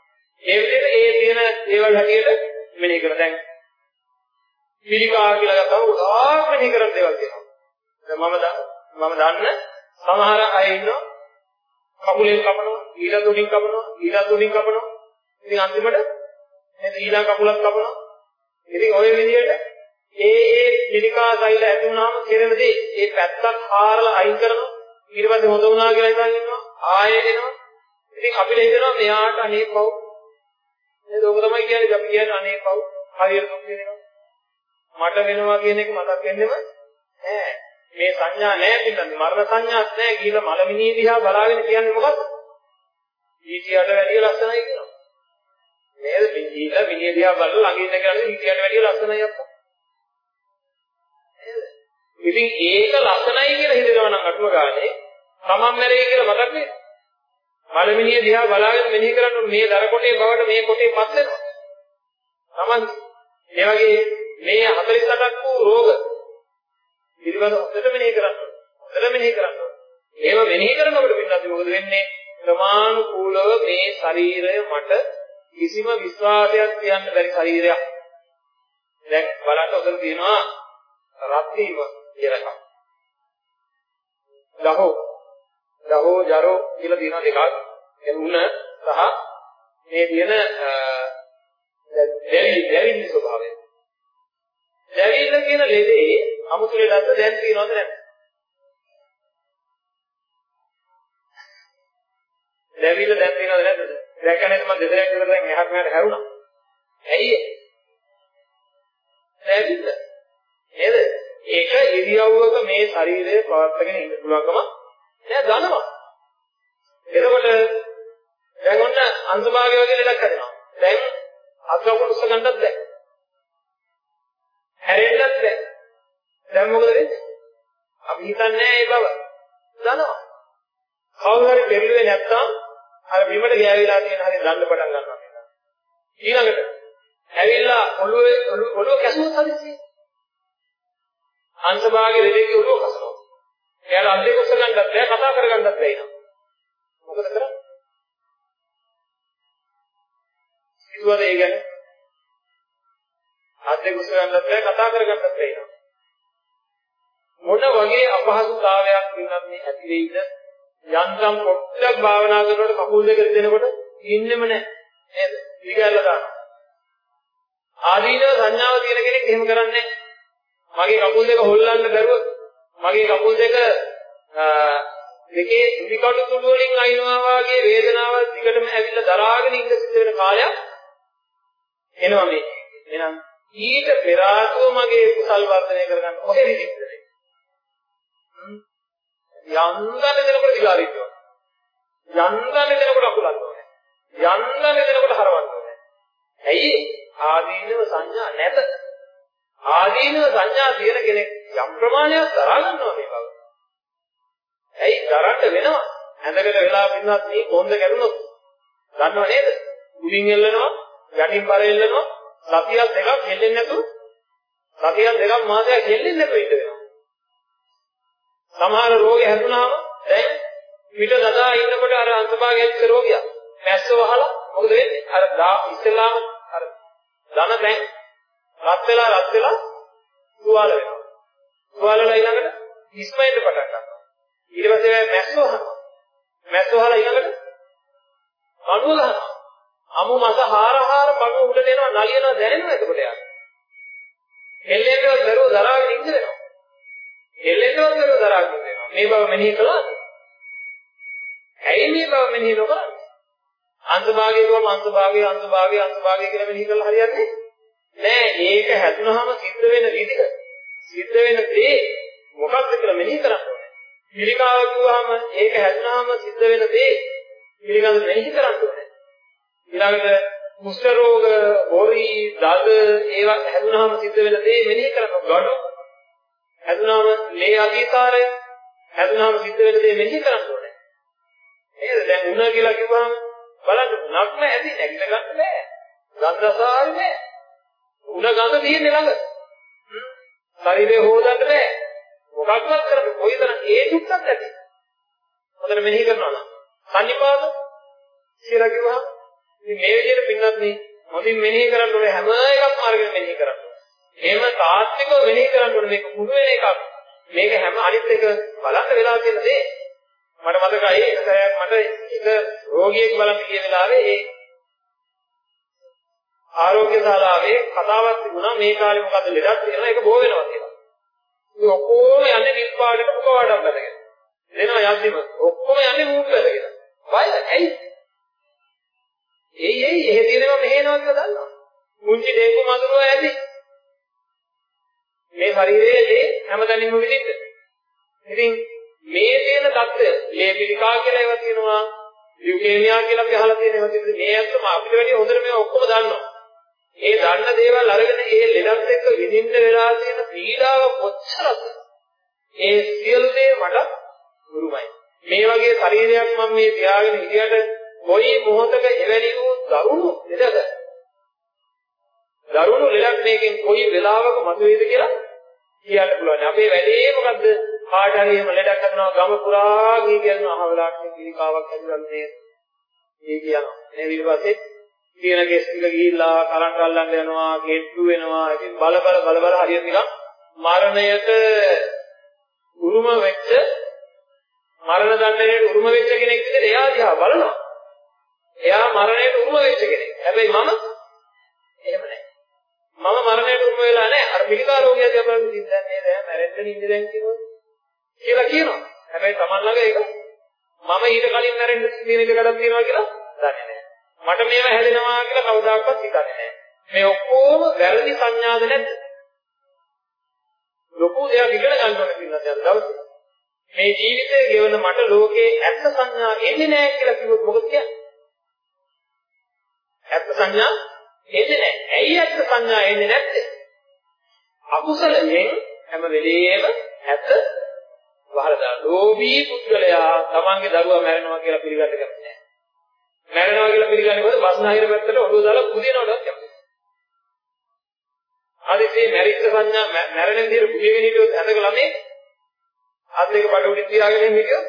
ඒ විදිහට ඒ තියෙන දේවල් හැටියට මෙනෙහි කරන දැන් පිළිකා කියලා ගත්තම උදාක් මෙනෙහි කරන දේවල් තියෙනවා. දැන් මම මම දන්න සමහර අය ඉන්නවා කකුලෙන් කපනවා, ඊළඟ උඩින් කපනවා, ඊළඟ උඩින් කපනවා. ඉතින් අන්තිමට නේද ඊළඟ කකුලක් කපනවා. ඉතින් ওই විදිහට ඒ ඒ පිළිකා සෛල ඇති වුණාම කෙරෙන දේ ඒ පැත්තක් හාරලා අයින් කරනවා ඊට පස්සේ හොඳ වුණා කියලා හිතන් ඉන්නවා. ආයෙ එනවා. ඉතින් අපිට හිතෙනවා මෙයාට අනේ පව්. නේද? ඔබ තමයි කියන්නේ අපි කියන්නේ අනේ පව්. හරියට දුක් වෙනවා. මට වෙනවා කියන එක මතක් වෙන්නෙම නෑ. මේ සංඥා නැහැ පින්නන්නේ මරණ සංඥාත් නැහැ ගිහිල්ලා මලමිනී දිහා බලාගෙන කියන්නේ මොකද්ද? ඊටියට වැඩිය ලස්සනයි කියනවා. නේද? ගිහිල්ලා මිනිහ දිහා බලලා ළඟ ඉන්න කෙනාට ඊටියට වැඩිය ලස්සනයි අප්පා. ඉතින් ඒක ලස්සනයි කියලා හිතනවා නම් අටුව ගානේ තමන් මැරෙයි කියලා මතක් නේද? මලමිනිය දිහා බලාගෙන මෙනෙහි කරන්න මේ දර කොටේ බවට මේ කොටේ පත් වෙනවා. තමන් ඒ වගේ මේ 48ක් වූ රෝග පිළිබඳ හොඳට මෙනෙහි කරන්න ඕනේ. හොඳට මෙනෙහි කරන්න ඕනේ. ඒව මෙනෙහි කරනකොට පින්නත් මොකද වෙන්නේ? ප්‍රමාණිකූලව මේ ශරීරය මට කිසිම විශ්වාසයක් තියන්න බැරි ශරීරයක්. දැන් බලන්න උදේ තියෙනවා රත් වීම කියලා එකක්. දහෝ දහෝ ජරෝ කියලා තියෙනවා දෙකක්. ඒ උණ සහ මේ තියෙන දැවි දැවිලි ස්වභාවය. දැවිල්ල කියන ලෙඩේ අමුතු ලෙඩක්ද දැන් තියෙනවද නැද්ද? දැවිල්ල දැන් තියෙනවද නැද්ද? දැක්කනේ මම දෙදරයක් විතර දැන් එහාට මෙහාට හැරුණා. ඇයි ඒ? දැවිල්ල. නේද? ඒක ඉරියව්වක මේ ශරීරය පවත්වාගෙන ඉන්න පුළුවන්කම නෑ දනවා. එතකොට දැන් ඔන්න අන්තභාගය වගේ ලෙඩක් හදනවා. දැන් අත්කපුට උස්ස ගන්නත් බැහැ. හැරෙන්නත් බැහැ. දැන් මොකද වෙන්නේ? අපි හිතන්නේ ඒ බව. දනවා. කවුරු හරි දෙල්ලුවේ නැත්තම් අර බිමට ගෑවිලා තියෙන හරි දන්න පටන් ගන්නවා කියලා. ඊළඟට ඇවිල්ලා ඔළුවේ ඔළුව කැසුවොත් හදිස්සියේ. අංශභාගයේ දෙදෙකේ ඔළුව කසනවා. එයාලා අද්දේ කොස්ස ගන්නත් බැහැ කතා කරගන්නත් බැහැ නේද? මොකද කරන්නේ? හිතුවද ඒ ගැන? අද්දේ කොස්ස ගන්නත් බැහැ කතා කරගන්නත් බැහැ නේද? මොන වගේ අපහසුතාවයක් වෙනත් මේ ඇති වෙයිද යන්තම් පොඩ්ඩක් භාවනා කරනකොට කකුල් දෙක දෙනකොට ඉන්නෙම නැහැ නේද පිළිගල්ල දානවා ආදීනව සංඥාව තියෙන කෙනෙක් එහෙම කරන්නේ මගේ කකුල් දෙක හොල්ලන්න බැරුව මගේ කකුල් දෙක දෙකේ ඉදිකටු තුඩු වලින් අයින්නවා වගේ වේදනාවක් දිගටම ඇවිල්ලා දරාගෙන ඉඳ සිද්ධ වෙන කාලයක් එනවා මේ එහෙනම් ඊට පෙර ආතුව මගේ කුසල් වර්ධනය කරගන්න කොහෙද ඉන්නේ යන්දන දෙනකොට දිගාරින්න ඕනේ. යන්දන දෙනකොට අකුලන්න ඕනේ. යන්දන දෙනකොට හරවන්න ඕනේ. ඇයි? ආදීනව සංඥා නැත. ආදීනව සංඥා තියෙන කෙනෙක් යම් ප්‍රමාණයක් දරා ගන්නවා මේ බව. ඇයි දරන්න වෙනවා? ඇඳගෙන වෙලා පින්නත් මේ කොන්ද කැඩුනොත් දන්නව නේද? උලින් එල්ලනවා, යටින් බර එල්ලනවා, සතියක් දෙකක් හෙල්ලෙන්නේ නැතුව සතියක් දෙකක් මාසයක් හෙල්ලෙන්නේ නැතුව ඉඳ වෙනවා. සමහර රෝග හැදුනාම දැන් පිට දදා ඉන්නකොට අර අන්තභාගය ඇතික රෝගියා මැස්ස වහලා මොකද වෙන්නේ? අර ඉස්සලාම අර ධන දැන් රත් වෙලා රත් වෙලා තුවාල වෙනවා. තුවාලලා ඊළඟට ඉස්මෙන්ට පටන් ගන්නවා. ඊට පස්සේ මැස්ස වහනවා. මැස්ස වහලා ඊළඟට කණුව ගන්නවා. අමු මස හාර හාර කණුව උඩට එනවා නලියනවා දැනෙනවා එතකොට යාර. එල්ලෙන්නවත් දරුව දරාගෙන ඉඳ වෙනවා. එල්ලෙන්නවත් දරුව දරාගෙන වෙනවා. මේ බව මෙනෙහි කළාද? ඇයි මේ බව මෙනෙහි නොකරන්නේ? අන්තභාගයේ කොහොම අන්තභාගයේ අන්තභාගයේ අන්තභාගයේ කියලා මෙනෙහි කරලා හරියන්නේ නෑ. ඒක හැදුනහම සිද්ධ වෙන විදිහ සිද්ධ වෙන දේ මොකක්ද කියලා මෙනෙහි කරන්න ඕනේ. පිළිකාව කිව්වහම ඒක හැදුනාම සිද්ධ වෙන දේ පිළිගන්න මෙනෙහි කරන්න ඕනේ. ඊළඟට කුෂ්ඨ රෝග, බොරි, දද ඒවා හැදුනාම සිද්ධ වෙන දේ මෙනෙහි කරන්න ගඩො හැදුනාම ලේ අතීතාරය හැදුනාම සිද්ධ වෙන දේ මෙනෙහි කරන්න ඕනේ. නේද? දැන් උණ කියලා කිව්වහම බලන්න නක්ම ඇති නැගිට ගන්න බෑ. ගන්ධසාරි නෑ. උණ ගඳ තියෙන්නේ ළඟ. ශරීරය හොදන්න බෑ. මොකක්වත් කරන්න කොයිතරම් ඒ දුක්ක් ඇති. හොඳට මෙනෙහි කරනවා නම් සම්නිපාත කියලා කිව්වහම ඉතින් මේ විදිහට පින්නත් මේ හොඳින් මෙනෙහි කරන්න ඕනේ හැම එකක්ම අරගෙන මෙනෙහි කරන්න. එහෙම තාත්විකව මෙනෙහි කරන්න ඕනේ මේක කුඩු වෙන එකක්. මේක හැම අනිත් එක බලන්න වෙලා තියෙන දේ. මට මතකයි එක සැරයක් මට එක රෝගියෙක් බලන්න ගිය වෙලාවේ ඒ ආරෝග්‍ය ශාලාවේ කතාවක් තිබුණා මේ කාලේ මොකද්ද ලෙඩක් තියෙනවා ඒක බෝ වෙනවා කියලා. ඉතින් ඔක්කොම යන්නේ නිල් පාටට පුක වඩම් බඳගෙන. දෙනවා යද්දිම ඔක්කොම යන්නේ මූක් බඳගෙන. බය ඇයි? එයි එයි එහෙ තියෙනවා මෙහෙ එනවා කියලා දන්නවා. මුංචි ඩෙන්ගු මඳුරුව ඇති. මේ ශරීරයේ දේ හැමතැනින්ම විදිහට. ඉතින් මේ තියෙන தත්ත්වය මේ පිළිකා කියලා ඒවා තියෙනවා. ලියුකේමියා කියලා අපි අහලා තියෙන ඒවා තියෙනවා. මේ අත්තම අපිට වැඩි හොඳට මේ ඔක්කොම දන්නවා. ඒ දන්න දේවල් අරගෙන ඒ ලෙඩත් එක්ක විඳින්න වෙලා තියෙන පීඩාව කොච්චරද? ඒ සියලු දේ මට ගුරුමයි. මේ වගේ ශරීරයක් මම මේ තියාගෙන හිටියට කොයි මොහොතක එවැනි වූ දරුණු ලෙඩද දරුණු ලෙඩක් මේකෙන් කොයි වෙලාවක මතුවේද කියලා කියන්න පුළුවන්. අපේ වැඩේ මොකද්ද? කාට හරි එහෙම ලෙඩක් හදනවා ගම පුරා ගිහි කියනවා අහවලාක් කිරිකාවක් හැදුවන්නේ. ඒ කියනවා. මේ ඊට පස්සේ තියෙන ගෙස් ටික ගිහිල්ලා කරන්ට් අල්ලන්න යනවා, ගෙට්ටු වෙනවා. ඉතින් බල බල බල බල හරියට නිකන් මරණයට උරුම වෙච්ච මරණ දණ්ඩනයට උරුම වෙච්ච කෙනෙක් විදිහට එයා දිහා බලනවා. එයා මරණයට උරුම වෙච්ච කෙනෙක්. හැබැයි මම එහෙම නැහැ. මම මරණයට උරුම වෙලා නැහැ. අර පිළිකා රෝගියා දිහා බලන් ඉඳන් නේද? මැරෙන්න ඉන්නේ දැන් කිව්වොත් කියලා කියනවා. හැබැයි Taman ළඟ ඒක මම ඊට කලින් මැරෙන්න තියෙන එක ගඩක් තියෙනවා කියලා දන්නේ නැහැ. මට මේව හැදෙනවා කියලා කවදාකවත් හිතන්නේ නැහැ. මේ ඔක්කොම වැරදි සංඥාද නැද්ද? ලොකු දෙයක් ඉගෙන ගන්න ඕනේ කියලා දැන් දවසේ. මේ ජීවිතයේ ගෙවන මට ලෝකේ ඇත්ත සංඥා එන්නේ නැහැ කියලා කිව්වොත් මොකද කියන්නේ? ඇත්ත සංඥා එන්නේ නැහැ. ඇයි ඇත්ත සංඥා එන්නේ නැත්තේ? අකුසලයෙන් හැම වෙලෙම ඇත්ත වහලා දාන. ලෝභී පුද්ගලයා තමන්ගේ දරුවා මැරෙනවා කියලා පිළිගන්න කැමති නැහැ. මැරෙනවා කියලා පිළිගන්නේ කොහොමද? බස්නාහිර පැත්තට ඔළුව දාලා පුදිනවටවත් කැමති. ආදිසේ මැරිච්ච සංඥා මැරෙන විදිහට පුදිගෙන හිටියොත් ඇඳක ළමේ ආත් දෙක බඩ උඩින් තියාගෙන හිටියොත්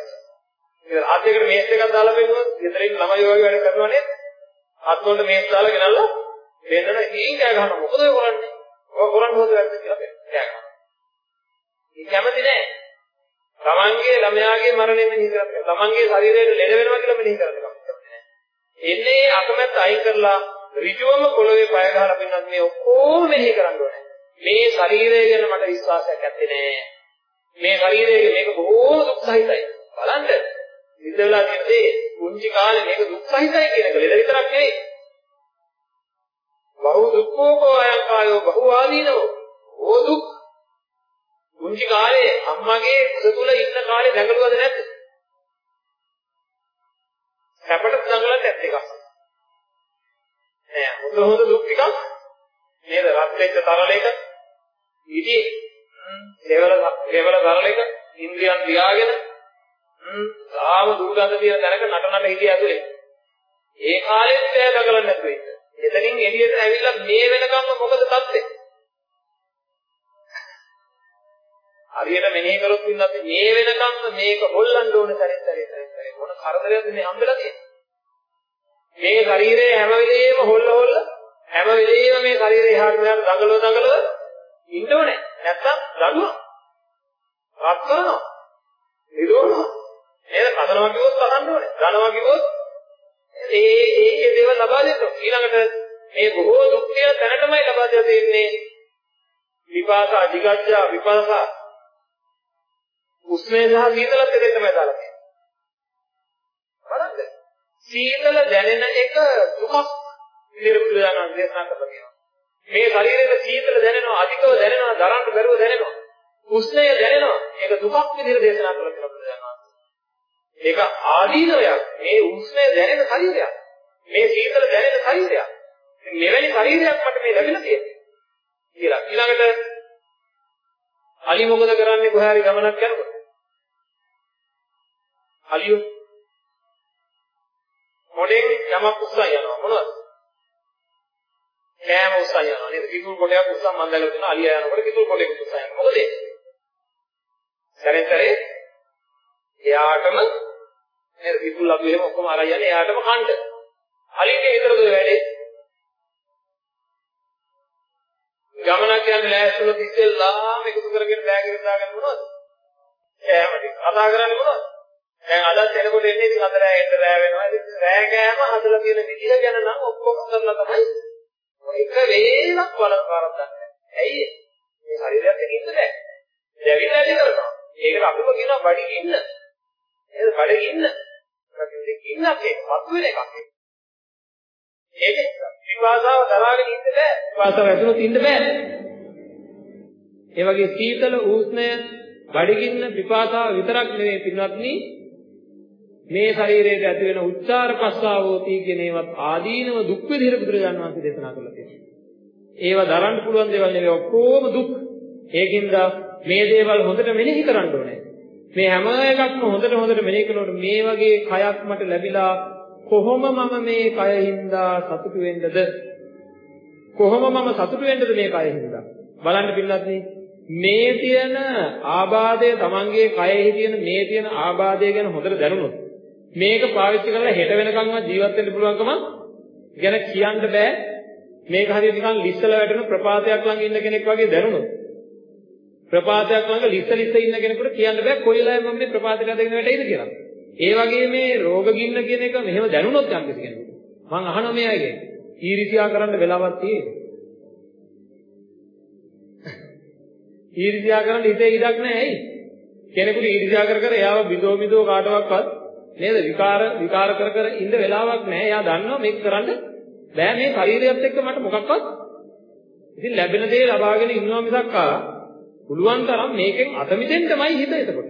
ඉතින් ආත් දෙකට මේස් එකක් දාලා බෙන්නුවොත් ගෙදරින් ළමයි වගේ වැඩ කරනවා නේද? ආත් වලට මේස් දාලා ගෙනල්ලා වෙනන ඊන් කෑ ගහනවා. මොකද ඔය කරන්නේ? ඔය කරන්නේ මොකද වැරද්ද කියලා කෑ ගහනවා. ඒ කැමති නෑ. තමන්ගේ ළමයාගේ මරණය මෙනෙහි කරන්නේ. තමන්ගේ ශරීරයට ලෙඩ වෙනවා කියලා මෙනෙහි කරන්නේ. එන්නේ අකමැත්ත අයින් කරලා ඍජුවම පොළවේ පය ගහලා පින්නත් මේ ඔක්කොම මෙනෙහි කරන්න ඕනේ. මේ ශරීරය ගැන මට විශ්වාසයක් නැත්තේ නෑ. මේ ශරීරය මේක බොහෝ දුක් සහිතයි. බලන්න. ඉඳලා තියෙන්නේ කුංචි කාලේ මේක දුක් සහිතයි කියන එක ලෙඩ විතරක් නෙවෙයි. බහු දුක්ඛෝ අයං කායෝ බහු ආදීනෝ. ඕ දුක් කුංචි කාලේ අම්මගේ කුස තුල ඉන්න කාලේ දඟලුවද නැද්ද? කැපට දඟලන්නේ නැත් එකක්. නෑ හොඳ හොඳ දුක් ටිකක් නේද රත් වෙච්ච තරලයක ඉදී දෙවල දෙවල තරලයක ඉන්ද්‍රියන් තියාගෙන සාම දුර්ගන්ධ තියෙන තැනක නටනට හිටිය ඇතුලේ ඒ කාලෙත් බෑ දඟලන්නේ නැතුව ඉන්න. එතනින් එළියට ඇවිල්ලා මේ වෙනකම්ම මොකද තත්ත්වය? හරියට මෙනෙහි කරොත් ඉන්නත් මේ වෙනකම්ම මේක හොල්ලන්න ඕන සැරේ සැරේ සැරේ මොන කරදරයක්ද මේ හම්බෙලා තියෙන්නේ? මේ ශරීරයේ හැම වෙලෙම හොල්ල හොල්ල හැම වෙලෙම මේ ශරීරය එහාට මෙහාට දඟලව දඟලව ඉන්න ඕනේ. නැත්තම් දඩුවා. රත් කරනවා. නිරෝධනවා. නේද? කඩනවා කිව්වොත් කඩන්න ඕනේ. ධනවා කිව්වොත් ඒ ඒ දේවල් ලබා දෙන්න. ඊළඟට මේ බොහෝ දුක්ඛය දැනටමයි ලබා දෙලා තියෙන්නේ. විපාක අධිගච්ඡා විපාක උස්මේ සහ සීතලත් දෙකම දාලා තියෙනවා. බලන්න. සීතල දැනෙන එක දුකක් විදිහට බුදුරජාණන් දේශනා කරලා තියෙනවා. මේ ශරීරයේ සීතල දැනෙනවා, අධිකව දැනෙනවා, දරන්න බැරුව දැනෙනවා. උෂ්ණය දැනෙනවා. ඒක දුකක් විදිහට දේශනා කරලා තියෙනවා ඒක ආදීනවයක්. මේ උෂ්ණය දැනෙන ශරීරයක්. මේ සීතල දැනෙන ශරීරයක්. මෙවැනි ශරීරයක් මට මේ ලැබිලා තියෙන්නේ. කියලා. ඊළඟට අලි මොකද කරන්නේ කොහේ හරි ගමනක් යනකොට? අලියෝ මොඩෙන් යමක් උස්සන් යනවා මොනවද? කෑම උස්සන් යනවා නේද? කිතුල් කොටයක් උස්සන් මන් දැකලා තියෙනවා අලිය යනකොට කිතුල් කොටයක් උස්සන් යනවා. මොකද ඒ? සැරෙන්තරේ එයාටම නේද කිතුල් අපි එහෙම ඔක්කොම අරන් යන්නේ එයාටම කන්න. අලියගේ විතරද වැඩේ? ගමනක් යන ලෑස්තුල ඉස්සෙල්ලාම එකතු කරගෙන බෑග් එකට දාගන්න මොනවද? කෑම ටික. කතා කරන්නේ මොනවද? දැන් අදත් එනකොට එන්නේ ඉතින් අද රෑ එන්න රෑ වෙනවා. ඉතින් රෑ කෑම හදලා තියෙන විදිහ ගැන නම් ඔක්කොම කරලා තමයි එක වේලක් බලපාරක් ගන්න. ඇයි මේ ශරීරයත් එක්ක ඉන්න බෑ. දැවිලා ඉඳ කරනවා. ඒකට අපිම කියනවා බඩගින්න. නේද? බඩගින්න. බඩගින්න අපේ පත් වෙන එකක්. ඒක විපාසාව දරාගෙන ඉන්න බෑ. විපාසාව ඇතුළත ඉන්න බෑ. ඒ වගේ සීතල උෂ්ණය බඩගින්න විපාසාව විතරක් නෙවෙයි පින්වත්නි මේ ශරීරයට ඇති වෙන උච්චාර ප්‍රස්වාවෝති කියන ඒවත් ආදීනව දුක් විදිහට බුදුරජාණන් වහන්සේ දේශනා කරලා තියෙනවා. ඒව දරන්න පුළුවන් දේවල් නෙවෙයි ඔක්කොම දුක්. ඒකින්ද මේ දේවල් හොඳට මෙනෙහි කරන්න ඕනේ. මේ හැම එකක්ම හොඳට හොඳට මෙනෙහි කරනකොට මේ වගේ කයක් මට ලැබිලා කොහොම මම මේ කය හින්දා සතුටු වෙන්නද? කොහොම මම සතුටු වෙන්නද මේ කය හින්දා? බලන්න පිළිලත්නි මේ තියෙන ආබාධය Tamange කයෙහි තියෙන මේ තියෙන ආබාධය ගැන හොඳට දැනුණොත් මේක පාවිච්චි කරලා හෙට වෙනකන්වත් ජීවත් වෙන්න පුළුවන්කම ගැන කියන්න බෑ. මේක හරියට නිකන් ලිස්සල වැටෙන ප්‍රපාතයක් ළඟ ඉන්න කෙනෙක් වගේ දැනුණොත් ප්‍රපාතයක් ළඟ ලිස්ස ලිස්ස ඉන්න කෙනෙකුට කියන්න බෑ කොයිලා මම මේ ප්‍රපාතයට අදගෙන වැටෙයිද කියලා. ඒ වගේ මේ රෝග ගින්න කියන එක මෙහෙම දැනුණොත් යම් කිසි කෙනෙකුට. මං අහන මෙයාගෙන් ඊර්ෂ්‍යා කරන්න වෙලාවක් තියෙන්නේ ඊර්ෂ්‍යා කරන්න හිතේ ඉඩක් නැහැ ඇයි? කෙනෙකුට ඊර්ෂ්‍යා කර කර එයාව බිදෝ බිදෝ කාටවත්වත් නේද? විකාර විකාර කර කර ඉන්න වෙලාවක් නැහැ. එයා දන්නවා මේක කරන්න බෑ. මේ ශරීරයත් එක්ක මට මොකක්වත් ඉතින් ලැබෙන දේ ලබාගෙන ඉන්නවා මිසක් ආ පුළුවන් තරම් මේකෙන් අත මිදෙන්නමයි හිත එතකොට.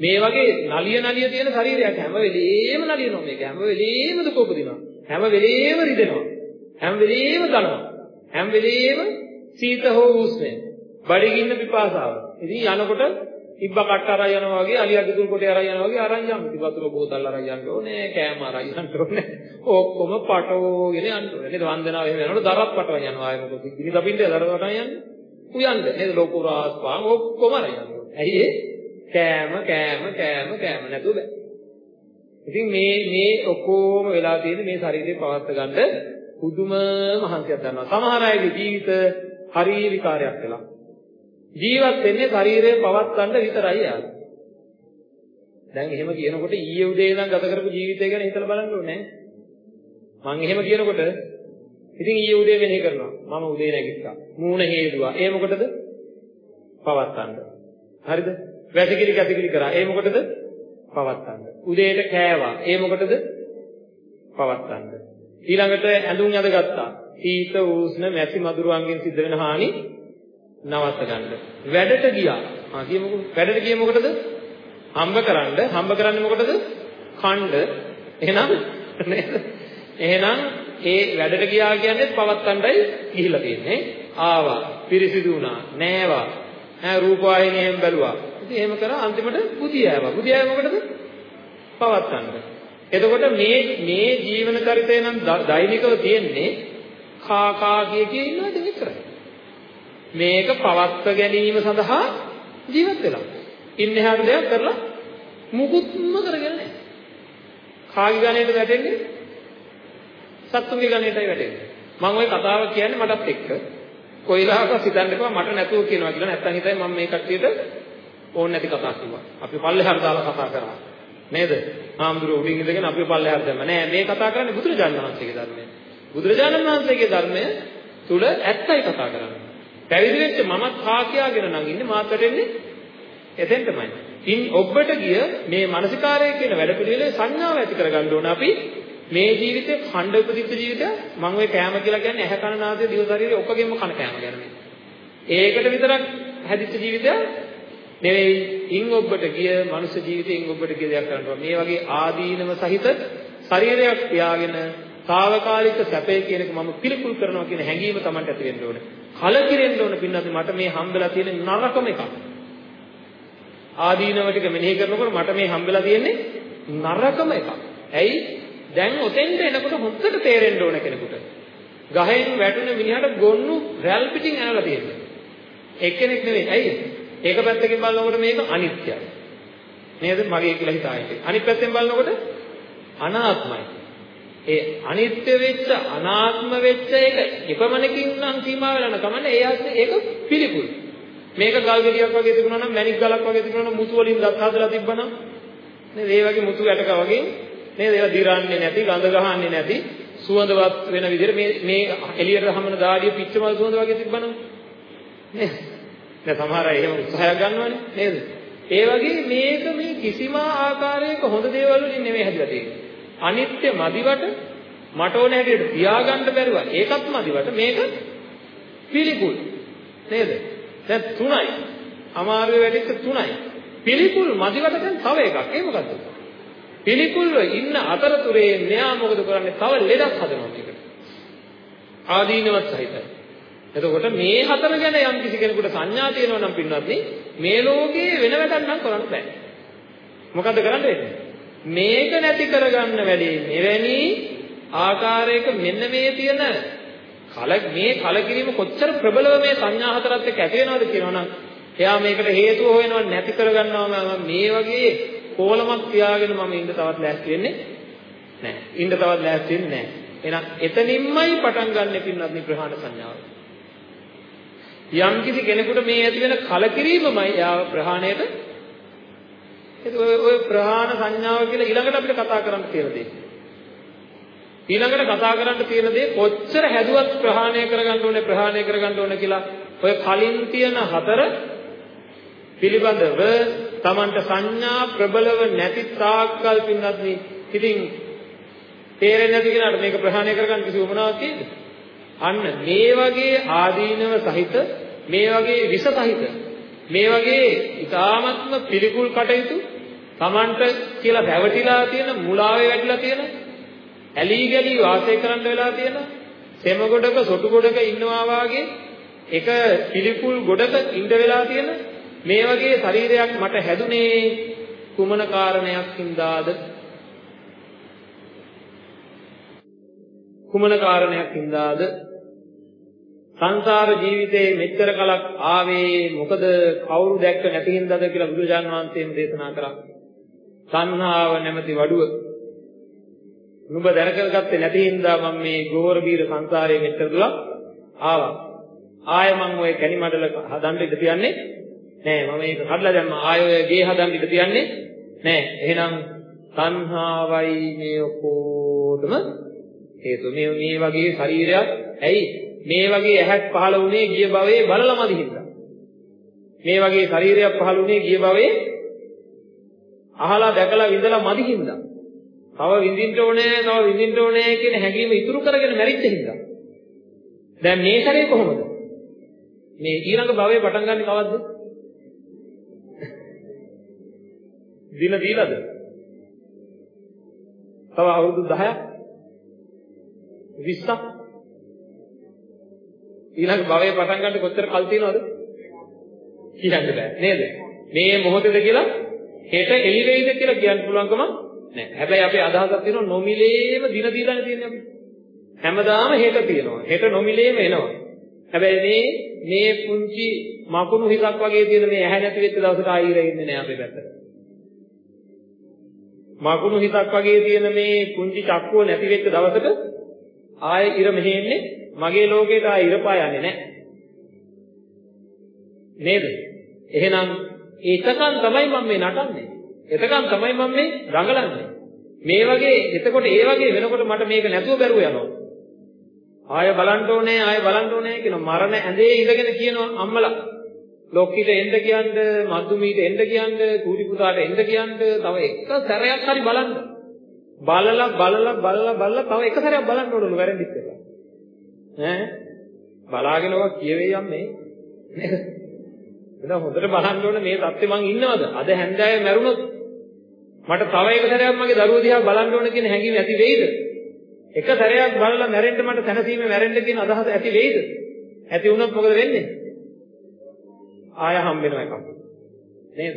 මේ වගේ නලිය නලිය තියෙන ශරීරයක් හැම වෙලේම නලියනවා. මේක හැම වෙලේම දුක උපදිනවා. හැම වෙලේම රිදෙනවා. හැම වෙලේම දනවා. හැම වෙලේම සීත හෝ උෂ්ණය. බඩගින්න පිපාසාව. ඉතින් යනකොට ඉබ්බ කට්ට අරන් යනවා වගේ අලියා කිතුල් කොටේ අරන් යනවා වගේ අරන් යන්න. ඉතින් වතුර බෝතල් අරන් යන්න ඕනේ කෑම අරන් යන්න ඕනේ. ඔක්කොම පටෝගෙන යන්න ඕනේ. නේද? වන්දනාව එහෙම යනකොට දරත් පටවන් යනවා. ආයෙ මොකද? ගිනි තපින්නේ දරත් පටවන් යන්නේ. උයන්ද නේද? ලෝකුරාස් පාන් ඔක්කොම අරන් යන්න ඕනේ. ඇයි ඒ? කෑම කෑම කෑම කෑම නැතුව බෑ. ඉතින් මේ මේ ඔක්කොම වෙලා තියෙන්නේ මේ ශරීරය පවත්ත ගන්න පුදුම මහන්සියක් ගන්නවා. සමහර අයගේ ජීවිත හරි විකාරයක් වෙලා. ජීවත් වෙන්නේ ශරීරය පවත්වන්න විතරයි යාර. දැන් එහෙම කියනකොට ඊයේ උදේ ඉඳන් ගත කරපු ජීවිතය ගැන හිතලා බලන්න ඕනේ. මම එහෙම කියනකොට ඉතින් ඊයේ උදේ වෙනේ කරනවා. මම උදේ නැගිට්ටා. මූණ හේදුවා. ඒ මොකටද? පවත්වන්න. හරිද? වැසිකිලි කැසිකිලි කරා. ඒ මොකටද? පවත්තන්න. උදේට කෑවා. ඒ මොකටද? පවත්තන්න. ඊළඟට ඇඳුම් අඳ ගත්තා. සීත උෂ්ණ මැසි මදුරුවන්ගෙන් සිද්ධ වෙන හානි නවත්ත ගන්න. වැඩට ගියා. ආ කියමුකෝ. වැඩට ගියේ මොකටද? හම්බ කරන්න. හම්බ කරන්නේ මොකටද? කණ්ඩ. එහෙනම් නේද? එහෙනම් ඒ වැඩට ගියා කියන්නේ පවත්තන්නයි ගිහිල්ලා තියෙන්නේ. ආවා. පිරිසිදු වුණා. නෑවා. ඈ රූපවාහිනියෙන් බැලුවා. ඉතින් එහෙම කරා අන්තිමට බුදියාව. බුදියාව මොකටද? පවත්තන්න. එතකොට මේ මේ ජීවන චරිතය නම් දෛනිකව තියෙන්නේ කා කා කිය කිය ඉන්නවද විතරයි. මේක පවත්ව ගැනීම සඳහා ජීවත් වෙලා. ඉන්නේ හැම දෙයක් කරලා මුකුත්ම කරගෙන නැහැ. කාගේ ගණේට වැටෙන්නේ? සත්තුන්ගේ ගණේටයි වැටෙන්නේ. මම ওই කතාව කියන්නේ මටත් එක්ක කොයිලාක හිතන්න එපා මට නැතුව කියනවා කියලා නැත්තම් හිතයි මම මේ කට්ටියට ඕනේ නැති කතා කිව්වා. අපි පල්ලෙහාට දාලා කතා කරා. නේද? ආම්දුර උඩින් ඉඳගෙන අපි පල්ලෙහාට දැම්ම. නෑ මේ කතා කරන්නේ බුදුරජාණන් වහන්සේගේ ධර්මය. බුදුරජාණන් වහන්සේගේ ධර්මය තුල ඇත්තයි කතා කරන්නේ. පැවිදි වෙච්ච මමත් හා කියාගෙන නම් ඉන්නේ මාත් වැටෙන්නේ එතෙන්ටමයි. ඉන් ඔබට ගිය මේ මානසිකාරය කියන වැඩපිළිවෙලේ සංඥාව ඇති කරගන්න ඕන අපි මේ ජීවිතේ ඛණ්ඩ උපදිත ජීවිතය මම ඔය කෑම කියලා කියන්නේ ඇහැ කන නාසය දිව ශරීරය ඔක්කොගෙම කන කෑම ගැන ඒකට විතරක් හැදිච්ච ජීවිතයක් නෙවෙයි ඉන් ඔබට ගිය මනුෂ්‍ය ජීවිතයෙන් ඔබට ගිය දෙයක් කරන්න මේ වගේ ආදීනව සහිත ශරීරයක් තියාගෙන తాවකාලික සැපේ කියන එක මම පිළිකුල් කරනවා කියන හැඟීම Tamanට ඇති වෙන්න ඕනේ. කලකිරෙන්න ඕනේ පින්නත් මට මේ හම්බෙලා තියෙන නරකම එකක්. ආදීනව ටික මෙනෙහි කරනකොට මට මේ හම්බෙලා තියෙන්නේ නරකම එකක්. ඇයි? දැන් ඔතෙන්ට එනකොට හොත්තට තේරෙන්න ඕන කෙනෙකුට. ගහෙන් වැටුණ මිනිහට ගොන්නු රැල් පිටින් ඇනලා තියෙනවා. එක්කෙනෙක් නෙවෙයි. ඇයි? ඒක පැත්තකින් බලනකොට මේක අනිත්‍යයි. නේද? මගේ කියලා හිතාගෙන. අනිත් පැත්තෙන් බලනකොට අනාත්මයි. ඒ අනිත්‍ය වෙච්ච අනාත්ම වෙච්ච එක එපමණකින් නම් සීමා වෙලා නැකමන්නේ ඒ ඇස්සේ ඒක පිළිකුල්. මේක ගල් ගෙඩියක් වගේ තිබුණා නම් මැණික් ගලක් වගේ තිබුණා නම් මුතු වලින් දත් හදලා තිබ්බනම් නේද? ඒ වගේ මුතු ඇටක වගේ නේද? ඒවා දිරන්නේ නැති, ගඳ ගහන්නේ නැති, සුවඳවත් වෙන විදිහට මේ මේ එළියට හමන දාඩිය පිච්චමල් සුවඳ වගේ තිබ්බනම් නේද? දැන් සමහර අය එහෙම උත්සාහයක් ගන්නවනේ නේද? ඒ වගේ මේක මේ කිසිම ආකාරයක හොඳ දේවල් වලින් නෙමෙයි හැදිලා තියෙන්නේ. අනිත්‍ය මදිවට මට ඕන හැටියට තියාගන්න බැරුව ඒකත් මදිවට මේක පිළිකුල් නේද? දැන් තුනයි. අමාරුවේ වැඩිච්ච තුනයි. පිළිකුල් මදිවට දැන් තව එකක්. ඒ මොකද්ද? පිළිකුල්ව ඉන්න අතරතුරේ මෙයා මොකද කරන්නේ? තව ලෙඩක් හදනවා ටිකට. ආදීනවත් සහිතයි. එතකොට මේ හතර ගැන යම් කිසි කෙනෙකුට සංඥා තියෙනවා නම් පින්වත්නි මේ ලෝකේ වෙන වැඩක් නම් කරන්න බෑ. මොකද්ද කරන්න වෙන්නේ? මේක නැති කරගන්න වැඩේ මෙවැනි ආකාරයක මෙන්න මේ තියෙන කල මේ කලකිරීම කොච්චර ප්‍රබලව මේ සංඥා හතරත් එක්ක ඇති වෙනවද කියනවනම් එයා මේකට හේතුව හොයනවා නැති කරගන්නවම මේ වගේ කෝලමක් තියාගෙන මම ඉන්න තවත් ලෑස්ති වෙන්නේ නැහැ. ඉන්න තවත් ලෑස්ති වෙන්නේ නැහැ. එහෙනම් එතනින්මයි පටන් ගන්න පින්නත් ප්‍රහාණ සංඥාව. යම් කිසි කෙනෙකුට මේ ඇති වෙන කලකිරීමමයි යාව ප්‍රහාණයට ඒක ඔය ප්‍රහාණ සංඥාව කියලා ඊළඟට අපිට කතා කරන්න තියෙන දේ. ඊළඟට කතා කරන්න තියෙන දේ කොච්චර හැදුවත් ප්‍රහාණය කරගන්න ඕනේ ප්‍රහාණය කරගන්න ඕනේ කියලා ඔය කලින් තියෙන හතර පිළිබඳව Tamanට සංඥා ප්‍රබලව නැති තාක්කල් පින්නත් නේ. ඉතින් තේරෙන්නේ නැති කෙනාට මේක ප්‍රහාණය කරගන්න කිසි උවමනාවක් තියෙද? අන්න මේ වගේ ආදීනව සහිත මේ වගේ විස සහිත මේ වගේ ඊ타මත්ම පිළිකුල් කටයුතු Tamanට කියලා රැවටිලා තියෙන මුලාවේ වැටිලා තියෙන ඇලී ගලී වාසය කරන්න වෙලා තියෙන සෙම ගොඩක සොටු ගොඩක ඉන්නවා වාගේ එක පිළිකුල් ගොඩක ඉඳ වෙලා තියෙන මේ වගේ ශරීරයක් මට හැදුනේ කුමන කාරණයක් හින්දාද? කුමන කාරණයක් හින්දාද? සංසාර ජීවිතේ මෙච්චර කලක් ආවේ මොකද? කවුරු දැක්ක නැති හින්දාද කියලා බුදුරජාණන් වහන්සේම දේශනා කරා. සංහාව නැමැති වඩුව නුඹ දැනකරගත්තේ නැති හින්දා මම මේ ගෝර බීර සංසාරයේ මෙච්චර දුරක් ආවා. ආයෙ මම ওই කැණි මඩල හදන්න ඉඳ තියන්නේ නෑ. මම මේක කඩලා දැම්මා. ආයෙ ඔය ගේ හදන්න ඉඳ තියන්නේ නෑ. එහෙනම් සංහාවයි මේ ඔක්කොටම හේතු මේ මේ වගේ ශරීරයක් ඇයි මේ වගේ ඇහක් පහළ වුණේ ගිය භවයේ බලලමදි හින්දා. මේ වගේ ශරීරයක් පහළ වුණේ ගිය භවයේ අහලා දැකලා විඳලා මදි හින්දා. තව විඳින්න ඕනේ, තව විඳින්න ඕනේ කියන හැඟීම ඉතුරු කරගෙන මැරිච්ච හින්දා. දැන් මේ ශරීරය කොහොමද? මේ ඊළඟ භවයේ පටන් ගන්න කවද්ද? දින දීලාද? තව අවුරුදු 10ක් 20ක් ඊළඟ භවයේ පටන් ගන්න කොච්චර කල් තියෙනවද? කියන්න බෑ නේද? මේ මොහොතේද කියලා හෙට එළි වෙයිද කියලා කියන්න පුළුවන්කම නැහැ. හැබැයි අපේ අදහසක් තියෙනවා නොමිලේම දින දීලානේ තියෙන්නේ අපි. හැමදාම හෙට තියෙනවා. හෙට නොමිලේම එනවා. හැබැයි මේ මේ පුංචි මකුණු හිසක් වගේ තියෙන මේ ඇහැ නැති වෙච්ච දවසට ආයෙ ඉන්නේ නැහැ අපේ පැත්තට. මකුණු හිසක් වගේ තියෙන මේ පුංචි චක්කුව නැති වෙච්ච දවසට ආයෙ ඉර මෙහෙන්නේ මගේ ලෝකේට ආයෙ ඉර පායන්නේ නැහැ. නේද? එහෙනම් ඒකකන් තමයි මම මේ නටන්නේ. එතකන් තමයි මම මේ දඟලන්නේ. මේ වගේ එතකොට ඒ වගේ වෙනකොට මට මේක නැතුව බැරුව යනවා. ආය බලන්න ඕනේ ආය බලන්න ඕනේ කියන මරණ ඇඳේ ඉඳගෙන කියනවා අම්මලා. ලොක්කිට එන්න කියන්න, මද්දුමීට එන්න කියන්න, කූඩි පුතාට එන්න කියන්න, තව එක සැරයක් හරි බලන්න. බලලා බලලා බලලා බලලා තව එක සැරයක් බලන්න ඕනලු වැරදිත් එක. ඈ බලාගෙනව කියවේ යන්නේ නේද? එහෙනම් හොඳට බලන්න ඕනේ මේ தත්ත්වෙ මං ඉන්නවද? අද හැන්දෑවේ මැරුණොත් මට තව එක සැරයක් මගේ දරුවෝ දිහා බලන්න ඕන කියන හැඟීම ඇති වෙයිද? එක සැරයක් බලලා මැරෙන්න මට තනසීමේ මැරෙන්න කියන අදහස ඇති වෙයිද? ඇති වුණොත් මොකද වෙන්නේ? ආය හම්බ වෙනවා එකක්. නේද?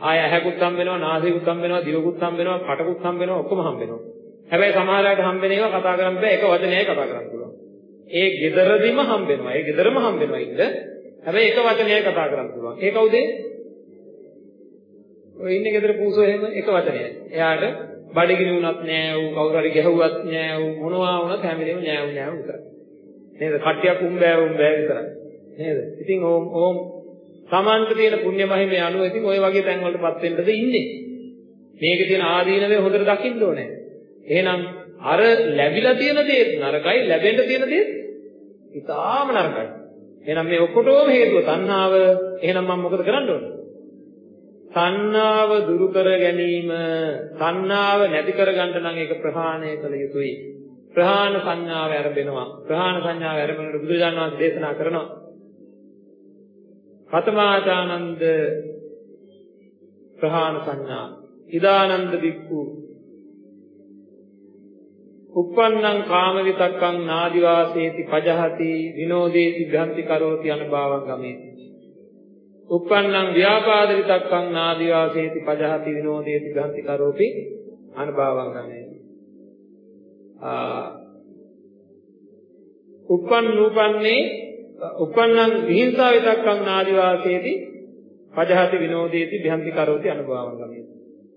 ආය ඇහැකුත් හම්බ වෙනවා, නාසයකුත් හම්බ වෙනවා, දිවකුත් හම්බ වෙනවා, කටකුත් හම්බ වෙනවා, ඔක්කොම හම්බ වෙනවා. හැබැයි සමහර අයට හම්බ වෙන ඒවා කතා කරන්න බෑ, එක වචනයයි කතා කරන්න පුළුවන්. ඒ gederadima හම්බ වෙනවා. ඒ gederama හම්බ වෙනවා ඉන්න. හැබැයි එක වචනයයි කතා කරන්න පුළුවන්. ඒ කවුද? ඔය ඉන්නේ ගෙදර පූසෝ එහෙම එක වචනයයි. එයාට බඩගිනි වුණත් නෑ ඌ කවුරු හරි ගැහුවත් නෑ ඌ මොනවා වුණත් හැම වෙලේම නෑ ඌ නෑ ඌ විතරයි. නේද? කට්ටියක් උඹෑ උඹෑ විතරයි. නේද? ඉතින් ඕම් ඕම් Tamanට තියෙන පුණ්‍ය මහිමේ අනුව ඉතින් ওই වගේ තැන් වලටපත් වෙන්නද ඉන්නේ. මේකේ තියෙන ආදීනවේ හොඳට දකින්න ඕනේ. එහෙනම් අර ලැබිලා තියෙන දේ නරකයි ලැබෙන්න තියෙන දේ ඉතාම නරකයි. එහෙනම් මේ ඔක්කොටම හේතුව තණ්හාව. එහෙනම් මම මොකද කරන්න ඕනේ? තණ්හාව දුරු කර ගැනීම තණ්හාව නැති කරගන්න නම් ඒක ප්‍රහාණය කළ යුතුයි. ප්‍රහාණ සංඥාව ආරම්භෙනවා. ප්‍රහාණ සංඥාව ආරම්භනකොට බුදුරජාණන් වහන්සේ දේශනා කරනවා. පතමාචානන්ද ප්‍රහාණ සංඥා. ඉදානන්ද වික්ඛු uppannam කාම විතක්කං නාදිවාසේති පජහති විනෝදේති භ්‍රන්ති කරෝති අනුභවං ගමේති uppannam ව්‍යාපාද විතක්කං නාදිවාසේති පජහති විනෝදේති භ්‍රන්ති කරෝති අනුභවං ගමේති uppන් නූපන්නේ uppannam විහිංසා විතක්කං නාදිවාසේති පජහති විනෝදේති භ්‍රන්ති කරෝති අනුභවං ගමේති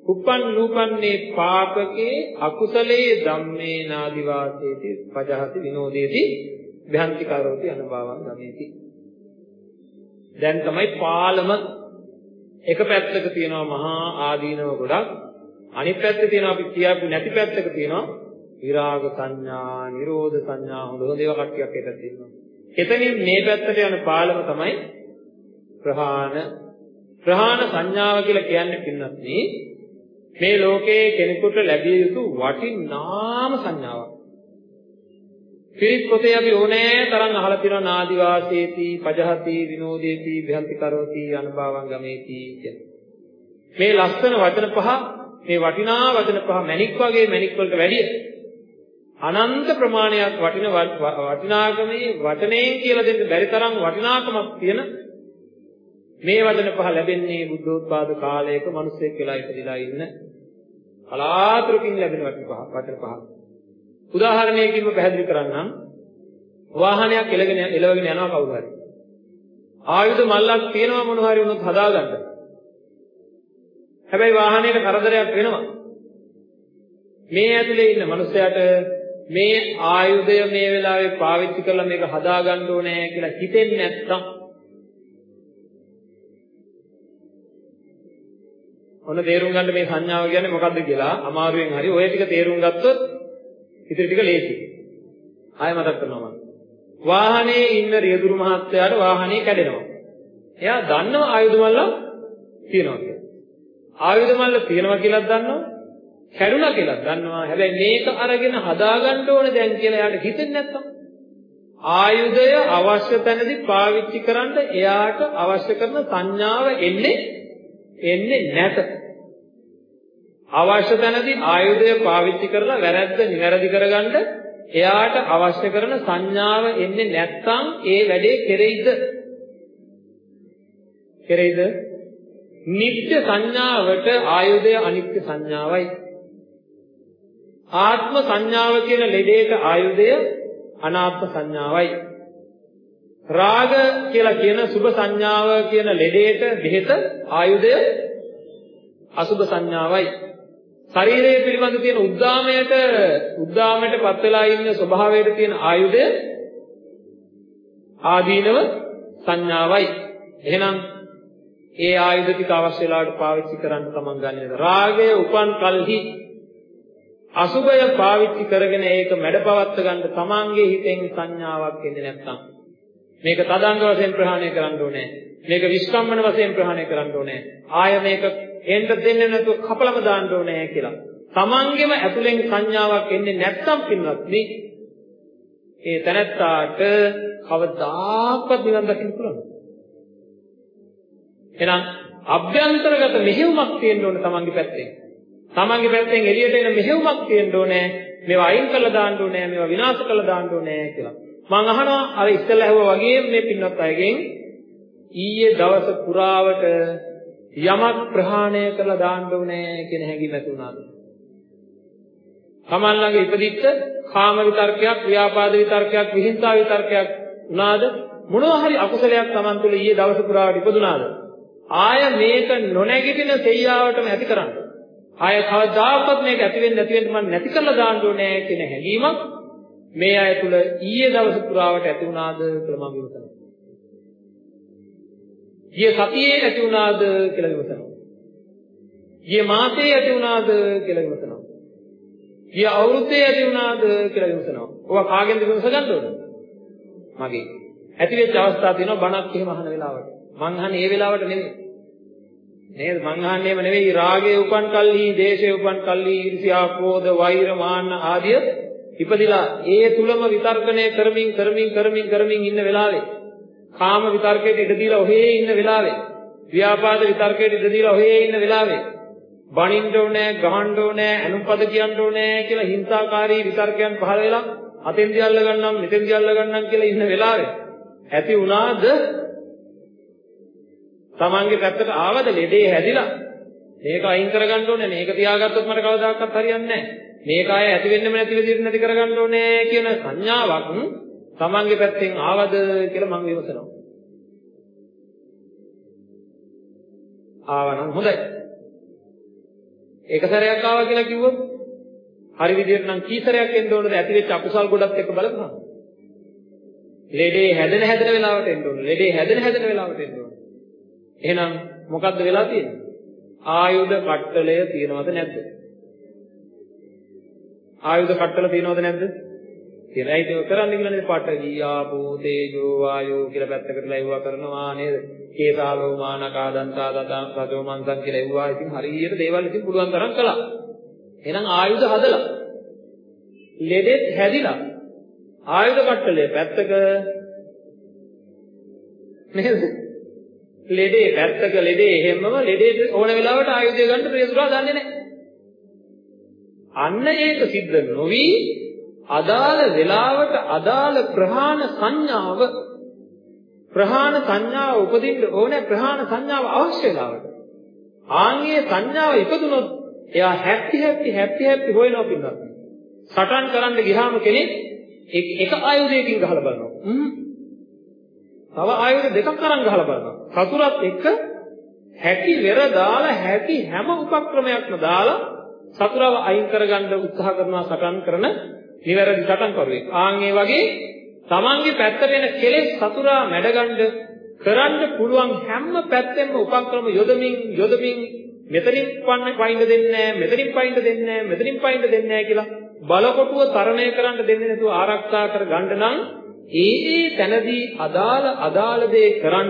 උපන් නූපන්නේ පාපකේ අකුසලේ ධම්මේ නාදිවාසේති පජහති විනෝදේති භ්‍යන්ති කරෝති අනුභවං ගමේති. දැන් තමයි පාලම. එක පැත්තක තියෙනවා මහා ආදීනව ගොඩක්. අනිත් පැත්තේ තියෙනවා අපි කියපු නැති පැත්තක තියෙනවා විරාග සංඥා නිරෝධ සංඥා හොඳ හොඳ ඒවා කට්ටියක් එකට තියෙනවා. එතනින් මේ පැත්තට යන පාලම තමයි ප්‍රහාණ. ප්‍රහාණ සංඥාව කියලා කියන්නේ පින්නත් නේ මේ ලෝකයේ කෙනෙකුට ලැබිය යුතු වටිනාම සංඥාවක්. පිරිත් පොතේ අපි ඕනෑ තරම් අහලා තියෙනවා නාදි වාසේති, පජහති, විනෝදේති, විහන්ති කරෝති, අනුභවං ගමේති කියන. මේ ලස්සන වචන පහ, මේ වටිනා වචන පහ මණික් වගේ මණික් වලට වැඩිය අනන්ත ප්‍රමාණයක් වටින වටිනාකමේ වචනයෙන් කියලා දෙන්න බැරි තරම් වටිනාකමක් තියෙන මේ වදන පහ ලැබෙන්නේ බුද්ධෝත්පාද කාලයක මිනිස්සෙක් වෙලා ඉපදිලා ඉන්න කලාතුරකින් ලැබෙන වචන පහ වචන පහ. උදාහරණයකින්ම පැහැදිලි කරන්නම් වාහනයක් එලගෙන එලවගෙන යනවා කවුරු හරි. ආයුධ මල්ලක් තියෙනවා මොනවා හරි වුණොත් හදාගන්න. හැබැයි වාහනයට කරදරයක් වෙනවා. මේ ඇතුලේ ඉන්න මිනිස්සයාට මේ ආයුධය මේ වෙලාවේ පාවිච්චි කරලා මේක හදාගන්න ඕනේ කියලා හිතෙන්නේ නැත්නම් ඔන්න තේරුම් ගන්න මේ සංඥාව කියන්නේ මොකද්ද කියලා අමාරුවෙන් හරි ඔය ටික තේරුම් ගත්තොත් ඉතින් ටික ලේසියි. ආයෙ මතක් කරනවා මම. වාහනේ ඉන්න රියදුරු මහත්තයාට වාහනේ කැඩෙනවා. එයා දන්නවා ආයුධ මල්ල තියනවා කියලා. ආයුධ මල්ල තියනවා කියලාත් දන්නවා. කැඩුනා කියලාත් දන්නවා. හැබැයි මේක අරගෙන හදාගන්න ඕනේ දැන් කියලා එයාට හිතෙන්නේ නැත්තම් ආයුධය අවශ්‍ය තැනදී පාවිච්චි කරන්න එයාට අවශ්‍ය කරන සංඥාව එන්නේ එන්නේ නැත. අවශ්‍ය තැනදී ආයුධය පාවිච්චි කරලා වැරද්ද නිවැරදි කරගන්න එයාට අවශ්‍ය කරන සංඥාව එන්නේ නැත්නම් ඒ වැඩේ කෙරෙයිද? කෙරෙයිද? නිත්‍ය සංඥාවට ආයුධය අනිත්‍ය සංඥාවයි. ආත්ම සංඥාව කියන ලෙඩේට ආයුධය අනාත්ම සංඥාවයි. රාග කියලා කියන සුභ සංඥාව කියන ලෙඩේට බෙහෙත ආයුධය අසුභ සංඥාවයි. ශරීරයේ පිළිබඳ තියෙන උද්දාමයට උද්දාමයට පත් වෙලා ඉන්න ස්වභාවයට තියෙන ආයුධය ආදීනව සංඥාවයි. එහෙනම් ඒ ආයුධ ටික අවශ්‍ය වෙලාවට පාවිච්චි කරන්න තමන් ගන්නේද? රාගය උපන් කල්හි අසුභය පාවිච්චි කරගෙන ඒක මැඩපවත්ත ගන්න තමන්ගේ හිතෙන් සංඥාවක් එන්නේ නැත්නම් මේක තදංග වශයෙන් ප්‍රහාණය කරන්න ඕනේ. මේක විස්කම්මන වශයෙන් ප්‍රහාණය කරන්න ඕනේ. ආය මේක එන්න දෙන්නේ නැතුව කපලම දාන්න ඕනේ කියලා. තමන්ගෙම ඇතුලෙන් සංඥාවක් එන්නේ නැත්තම් පින්වත්නි ඒ තැනත්තාට කවදාකවත් නිවන් දකින්න පුළුවන්. එහෙනම් අභ්‍යන්තරගත මෙහෙයුමක් තියෙන්න ඕනේ තමන්ගේ පැත්තෙන්. තමන්ගේ පැත්තෙන් එළියට එන මෙහෙයුමක් තියෙන්න ඕනේ. මේවා අයින් කරලා දාන්න ඕනේ, මේවා විනාශ කරලා දාන්න ඕනේ කියලා. මම අහනවා අර ඉස්සෙල්ලා ඇහුවා වගේ මේ පින්වත් අයගෙන් ඊයේ දවස පුරාවට යමක් ප්‍රහාණය කරලා දාන්න ඕනේ කියන හැඟීම ඇති වුණාද? තමන් ළඟ ඉපදිච්ච කාම විතර්කයක්, ව්‍යාපාද විතර්කයක්, විහිංසා විතර්කයක් වුණාද? මොනවා හරි අකුසලයක් තමන් තුළ ඊයේ දවස පුරාවට ඉපදුනාද? ආය මේක නොනැගිටින සෙයියාවටම ඇති කරන්න. ආය කවදාකවත් මේක ඇති වෙන්නේ නැති වෙන්න මම නැති කරලා දාන්න ඕනේ කියන හැඟීමක් මේ අය තුළ ඊයේ දවස පුරාවට ඇති වුණාද කියලා මම විමසනවා. ඊයේ සතියේ ඇති වුණාද කියලා විමසනවා. ඊයේ මාසයේ ඇති වුණාද කියලා විමසනවා. ඊයේ අවුරුද්දේ ඇති වුණාද කියලා විමසනවා. ඔවා කාගෙන්ද විමස ගන්න ඕන? මගේ. ඇති වෙච්ච අවස්ථා තියෙනවා බණක් එහෙම අහන වෙලාවට. මං අහන්නේ ඒ වෙලාවට නෙමෙයි. නේද? මං අහන්නේ එහෙම නෙවෙයි රාගයේ උපන් කල්හි, දේශයේ උපන් කල්හි, ඊර්ෂ්‍යා, ක්‍රෝධ, වෛර, මාන්න ආදිය ඉපදිලා ඒ තුලම විතර්කණය කරමින් කරමින් කරමින් කරමින් ඉන්න වෙලාවේ කාම විතර්කයට ඉඩ දීලා ඔහේ ඉන්න වෙලාවේ. ව්‍යාපාද විතර්කයට ඉඩ දීලා ඔහේ ඉන්න වෙලාවේ. බනින්න ඕනේ ගහන්න ඕනේ අනුපද කියන්න ඕනේ කියලා හිංසාකාරී විතර්කයන් පහළ වෙලා අතෙන් දියල්ල ගන්නම් මෙතෙන් දියල්ල ගන්නම් කියලා ඉන්න වෙලාවේ. ඇති වුණාද? තමන්ගේ පැත්තට ආවද? ලෙඩේ හැදිලා. මේක අයින් කරගන්න ඕනේ. මේක තියාගත්තොත් මට කවදාකවත් හරියන්නේ නැහැ. මේක ආයේ ඇති වෙන්නෙම නැති විදිහට නැති කරගන්න ඕනේ කියන සංඥාවක් තමන්ගේ පැත්තෙන් ආවද කියලා මම විමසනවා ආවනම් හොඳයි එක සැරයක් ආවා කියලා කිව්වොත් හරි විදිහට නම් කී සැරයක් එන්න ඕනද ඇති වෙච්ච අකුසල් ගොඩක් එක්ක බලපහම ලෙඩේ හැදෙන හැදෙන වෙලාවට එන්න ඕන ලෙඩේ හැදෙන හැදෙන වෙලාවට එන්න ඕන එහෙනම් මොකද්ද වෙලා තියෙන්නේ? ආයුධ කට්ටලය තියෙනවද නැද්ද? ආයුධ කට්ටල තියෙනවද නැද්ද? තියෙනයි ඒක කරන්න කියලා නේද? පඨවි ආපෝ තේජෝ වායෝ කියලා පැත්තකට ලැබුවා කරනවා නේද? කේසාලෝ මානකා දන්තා දතං සතෝ මන්සං කියලා එව්වා. ඉතින් හරියට දේවල් ඉතින් පුළුවන් තරම් කළා. එහෙනම් ආයුධ හදලා ලෙඩෙත් හැදිලා ආයුධ කට්ටලේ පැත්තක නේද? ලෙඩේ පැත්තක ලෙඩේ එහෙමම ලෙඩේ ඕන වෙලාවට ආයුධය ගන්න ප්‍රියසුරා දන්නේ නැහැ. අන්න ඒක සිද්ධ නොවි අදාළ වෙලාවට අදාළ ප්‍රහාණ සංඥාව ප්‍රහාණ සංඥාව උපදින්න ඕනේ ප්‍රහාණ සංඥාව අවශ්‍ය වෙලාවට. ආන්ගේ සංඥාව ඉපදුනොත් එයා හැප්පි හැප්පි හැප්පි හැප්පි හොයනවා පින්නත්. සටන් කරන්න ගියාම කෙනෙක් එක ආයුධයකින් ගහලා බලනවා. තව ආයුධ දෙකක් අරන් ගහලා බලනවා. සතුරත් එක්ක හැකි වෙර දාලා හැකි හැම උපක්‍රමයක්ම දාලා සතුරව අයින් කරගන්න උත්සාහ කරනවා සටන් කරන නිවැරදි සටන් කරුවෙක්. ආන් ඒ වගේ තමන්ගේ පැත්තට එන කෙලෙස් සතුරා මැඩගන්න කරන්න පුළුවන් හැම පැත්තෙම උපක්‍රම යොදමින් යොදමින් මෙතනින් පයින්ද දෙන්නේ නැහැ මෙතනින් පයින්ද දෙන්නේ නැහැ මෙතනින් පයින්ද දෙන්නේ නැහැ කියලා බලකොටුව තරණය කරන්න දෙන්නේ නැතුව ආරක්ෂා කර ගන්න නම් ඒ ඒ තැනදී අදාළ අදාළ දේ කරන්න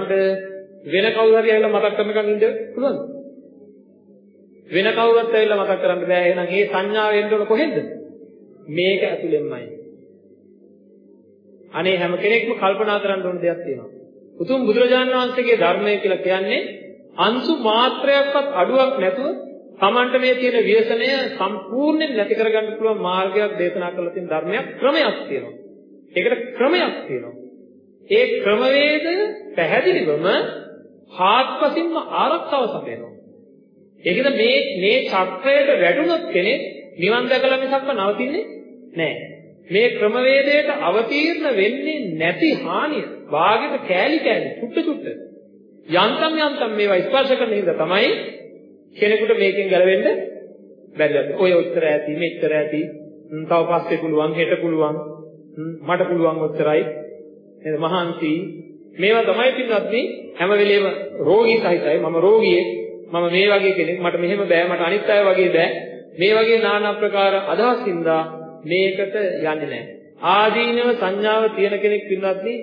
වෙන කවුරු හරි ඇවිල්ලා මතක් කරනකන් ඉන්න පුළුවන්ද? වෙන කවුරුත් ඇවිල්ලා මතක් කරන්න බෑ. එහෙනම් මේ සංඥාව එන්න ඕන කොහෙන්ද? මේක ඇතුළෙන්මයි. අනේ හැම කෙනෙක්ම කල්පනා කරන්න ඕන දෙයක් තියෙනවා. උතුම් බුදුරජාණන් වහන්සේගේ ධර්මය කියලා කියන්නේ අංශු මාත්‍රයක්වත් අඩුවක් නැතුව Tamanට මේ තියෙන ව්‍යසනය සම්පූර්ණයෙන් නැති කරගන්න පුළුවන් මාර්ගයක් දේශනා කරලා තියෙන ධර්මයක් ක්‍රමයක් තියෙනවා. ඒකට ක්‍රමයක් තියෙනවා. ඒ ක්‍රමවේදය පැහැදිලිවම හාත්පසින්ම ආරක්ෂාව සපයනවා. ඒකද මේ මේ චක්‍රයට වැටුනොත් කෙනෙක් නිවන් දැකලා මිසක්ම නවතින්නේ නැහැ. මේ ක්‍රමවේදයට අවතීර්ණ වෙන්නේ නැති හානිය. භාගෙට කෑලි කෑලි චුට්ට චුට්ට යන්තම් යන්තම් මේවා ස්පර්ශ කරන හින්දා තමයි කෙනෙකුට මේකෙන් ගැලවෙන්න බැරි වෙන්නේ. ඔය උත්තර ඇති මෙච්චර ඇති. තව පස්සේ පුළුවන් හෙට පුළුවන්. මට පුළුවන් උත්තරයි. නේද? මහන්සි. මේවා තමයි පින්වත්නි හැම වෙලේම රෝගී සහිතයි. මම රෝගියෙක්. මම මේ වගේ කෙනෙක්. මට මෙහෙම බෑ. මට අනිත් අය වගේ බෑ. මේ වගේ নানা ප්‍රකාර අදහසින්දා මේකට යන්නේ නැහැ. ආදීනව සංඥාව තියෙන කෙනෙක් පින්වත්නි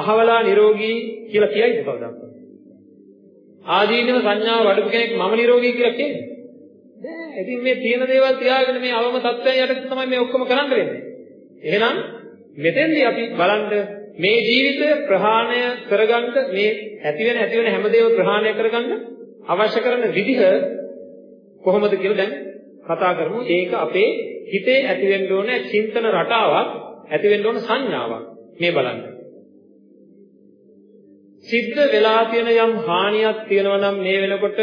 අහවලා නිරෝගී කියලා කියයිද කවදාවත්. ආදීනව සංඥාව වඩපු කෙනෙක් මම නිරෝගී කියලා කියන්නේ. නෑ ඉතින් මේ තියෙන දේවල් තියාගෙන මේ අවම තත්ත්වයන් යටතේ තමයි මේ ඔක්කොම කරන්න වෙන්නේ. එහෙනම් මෙතෙන්දී අපි බලන්න මේ ජීවිතය ප්‍රහාණය කරගන්න මේ ඇති වෙන ඇති වෙන හැමදේම ප්‍රහාණය කරගන්න අවශ්‍ය කරන විදිහ කොහොමද කියලා දැන් කතා කරමු. ඒක අපේ හිතේ ඇති වෙන්න ඕන චින්තන රටාවක්, ඇති වෙන්න ඕන සංඥාවක්. මේ බලන්න. සිද්ධ වෙලා තියෙන යම් හානියක් තියෙනවා නම් මේ වෙනකොට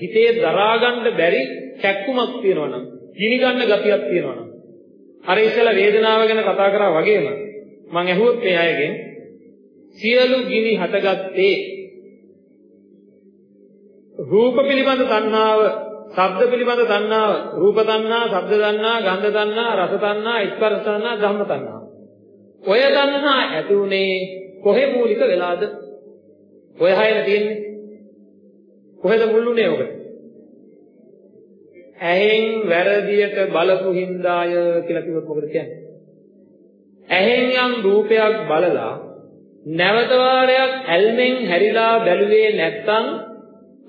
හිතේ දරා ගන්න බැරි කැක්කුමක් තියෙනවා නම්, ගිනි ගන්න ගතියක් තියෙනවා නම්. අර ඉස්සෙල්ලා වේදනාව ගැන කතා කරා වගේම මම ඇහුවොත් මේ අයගෙන් සියලු ගිනි හටගත්තේ රූප පිළිබඳ තණ්හාව, ශබ්ද පිළිබඳ තණ්හාව, රූප තණ්හා, ශබ්ද තණ්හා, ගන්ධ තණ්හා, රස තණ්හා, ස්පර්ශ තණ්හා, ධම්ම තණ්හා. ඔය තණ්හා ඇති උනේ කොහේ මූලික වෙලාද? ඔය හයන තියෙන්නේ. කොහෙද මුල්ුනේ ඔක? ඇහෙන් වැරදියට බලපු හින්දාය කියලා කිව්වොත් මොකද කියන්නේ? ඇහෙන් යම් රූපයක් බලලා නැවත වාරයක් ඇල්මෙන් හැරිලා බැලුවේ නැත්නම්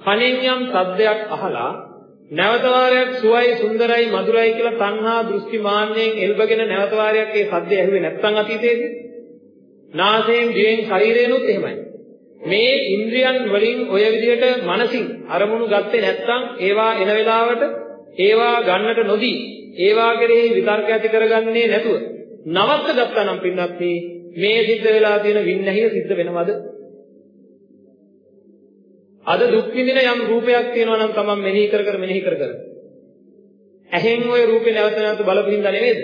කනෙන් යම් සද්දයක් අහලා නැවත වාරයක් සුවයි සුන්දරයි මధుරයි කියලා තණ්හා දෘෂ්ටි මාන්නයෙන් එල්බගෙන නැවත වාරයක් ඒ සද්දය ඇහුවේ නැත්නම් අතීතයේදී? නාසයෙන් දිවෙන් ශරීරයෙන්ුත් එහෙමයි. මේ ඉන්ද්‍රියන් වලින් ඔය විදිහට මනසින් අරමුණු ගත්තේ නැත්නම් ඒවා එන වෙලාවට ඒවා ගන්නට නොදී ඒවා කෙරෙහි විතර්ක ඇති කරගන්නේ නැතුව නවත්ත ගත්තා නම් පින්නත් මේ සිද්ධ වෙලා තියෙන වින්නැහිය සිද්ධ වෙනවද? අද දුක් විඳින යම් රූපයක් තියෙනවා නම් තමන් මෙනෙහි කර කර මෙනෙහි කර කර. ඇහෙන් ওই රූපේ නැවත නැවත බලපින්ද නෙවෙයිද?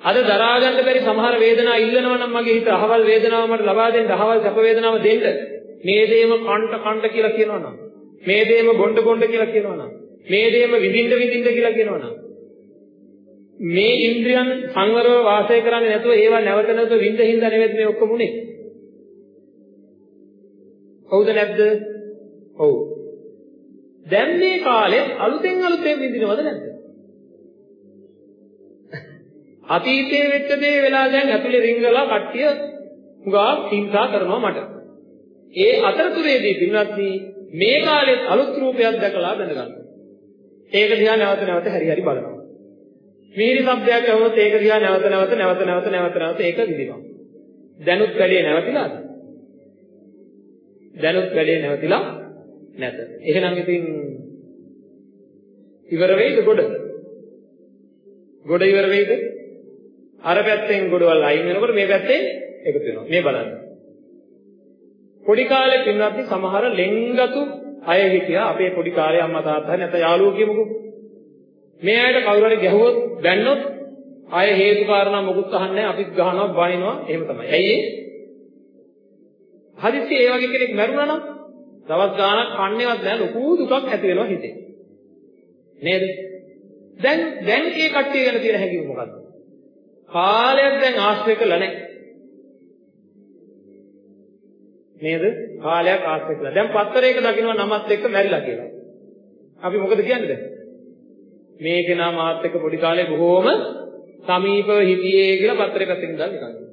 අද දරා ගන්න බැරි සමහර වේදනා ඉල්ලනවා නම් මගේ හිත අහවල් වේදනාව මට ලබා දෙන්න අහවල් සැප වේදනාව දෙන්න. මේ දේම කණ්ඩ කණ්ඩ කියලා කියනවා නම් මේ දේම බොණ්ඩ බොණ්ඩ කියලා කියනවා නම් මේ දේම විඳින්න විඳින්න කියලා කියනවා නම් මේ ඉන්ද්‍රියන් සංවරව වාසය කරන්නේ නැතුව ඒවා නැවත නැවත විඳ හින්දා නෙවෙයි මේ ඔක්කොම උනේ? හවුද නැද්ද? ඔව්. දැන් මේ කාලෙත් අලුතෙන් අලුතෙන් විඳිනවද නැද්ද? අතීතයේ වෙච්ච දේ වෙලා දැන් ඇතුලේ රිංගලා කට්ටිය හුඟා හිංසා කරනවා මට. ඒ අතරතුරේදී පින්වත්නි මේ කාලෙත් අලුත් රූපයක් දැකලා දැනගන්න. ඒක දිහා නැවත නැවත හැරි හැරි බලනවා. මිහිරි શબ્දයක් ඇහුවොත් ඒක දිහා නැවත නැවත නැවත නැවත නැවත නැවත ඒක විඳිනවා. දැනුත් වැඩේ නැවතිලාද? දැනුත් වැඩේ නැවතිලා නැත. එහෙනම් ඉතින් ඉවර වෙයිද ගොඩ? ගොඩ ඉවර වෙයිද? අර පැත්තෙන් ගොඩවල් අයින් වෙනකොට මේ පැත්තේ එකතු වෙනවා. මේ බලන්න. පොඩි කාලේ පින්වත්නි සමහර ලෙන්ගතු අය හිටියා අපේ පොඩි කාලේ අම්මා තාත්තා නැත්නම් යාළුවෝ කියමුකෝ. මේ අයට කවුරු හරි ගැහුවොත් බැන්නොත් ආයේ හේතු කාරණා මොකුත් අහන්නේ නැහැ අපිත් ගහනවා බනිනවා එහෙම තමයි. ඇයි ඒ? හදිස්සි ඒ වගේ කෙනෙක් මැරුණා නම් දවස් ගාණක් කන්නේවත් නැහැ ලොකු දුකක් ඇති වෙනවා හිතේ. නේද? දැන් දැන් ඒ කට්ටිය ගැන තියෙන හැඟීම මොකද්ද? කාලයක් දැන් ආශ්‍රය කළා නැහැ. නේද? කාලයක් ආශ්‍රය කළා. දැන් පත්තරයක දකින්න නමත් එක්ක මැරිලා කියලා. අපි මොකද කියන්නේ දැන්? මේ කෙනා මාත් එක්ක පොඩි කාලේ බොහෝම සමීපව හිටියේ කියලා පත්තරේ පැත්තකින් දාලා නිකන්.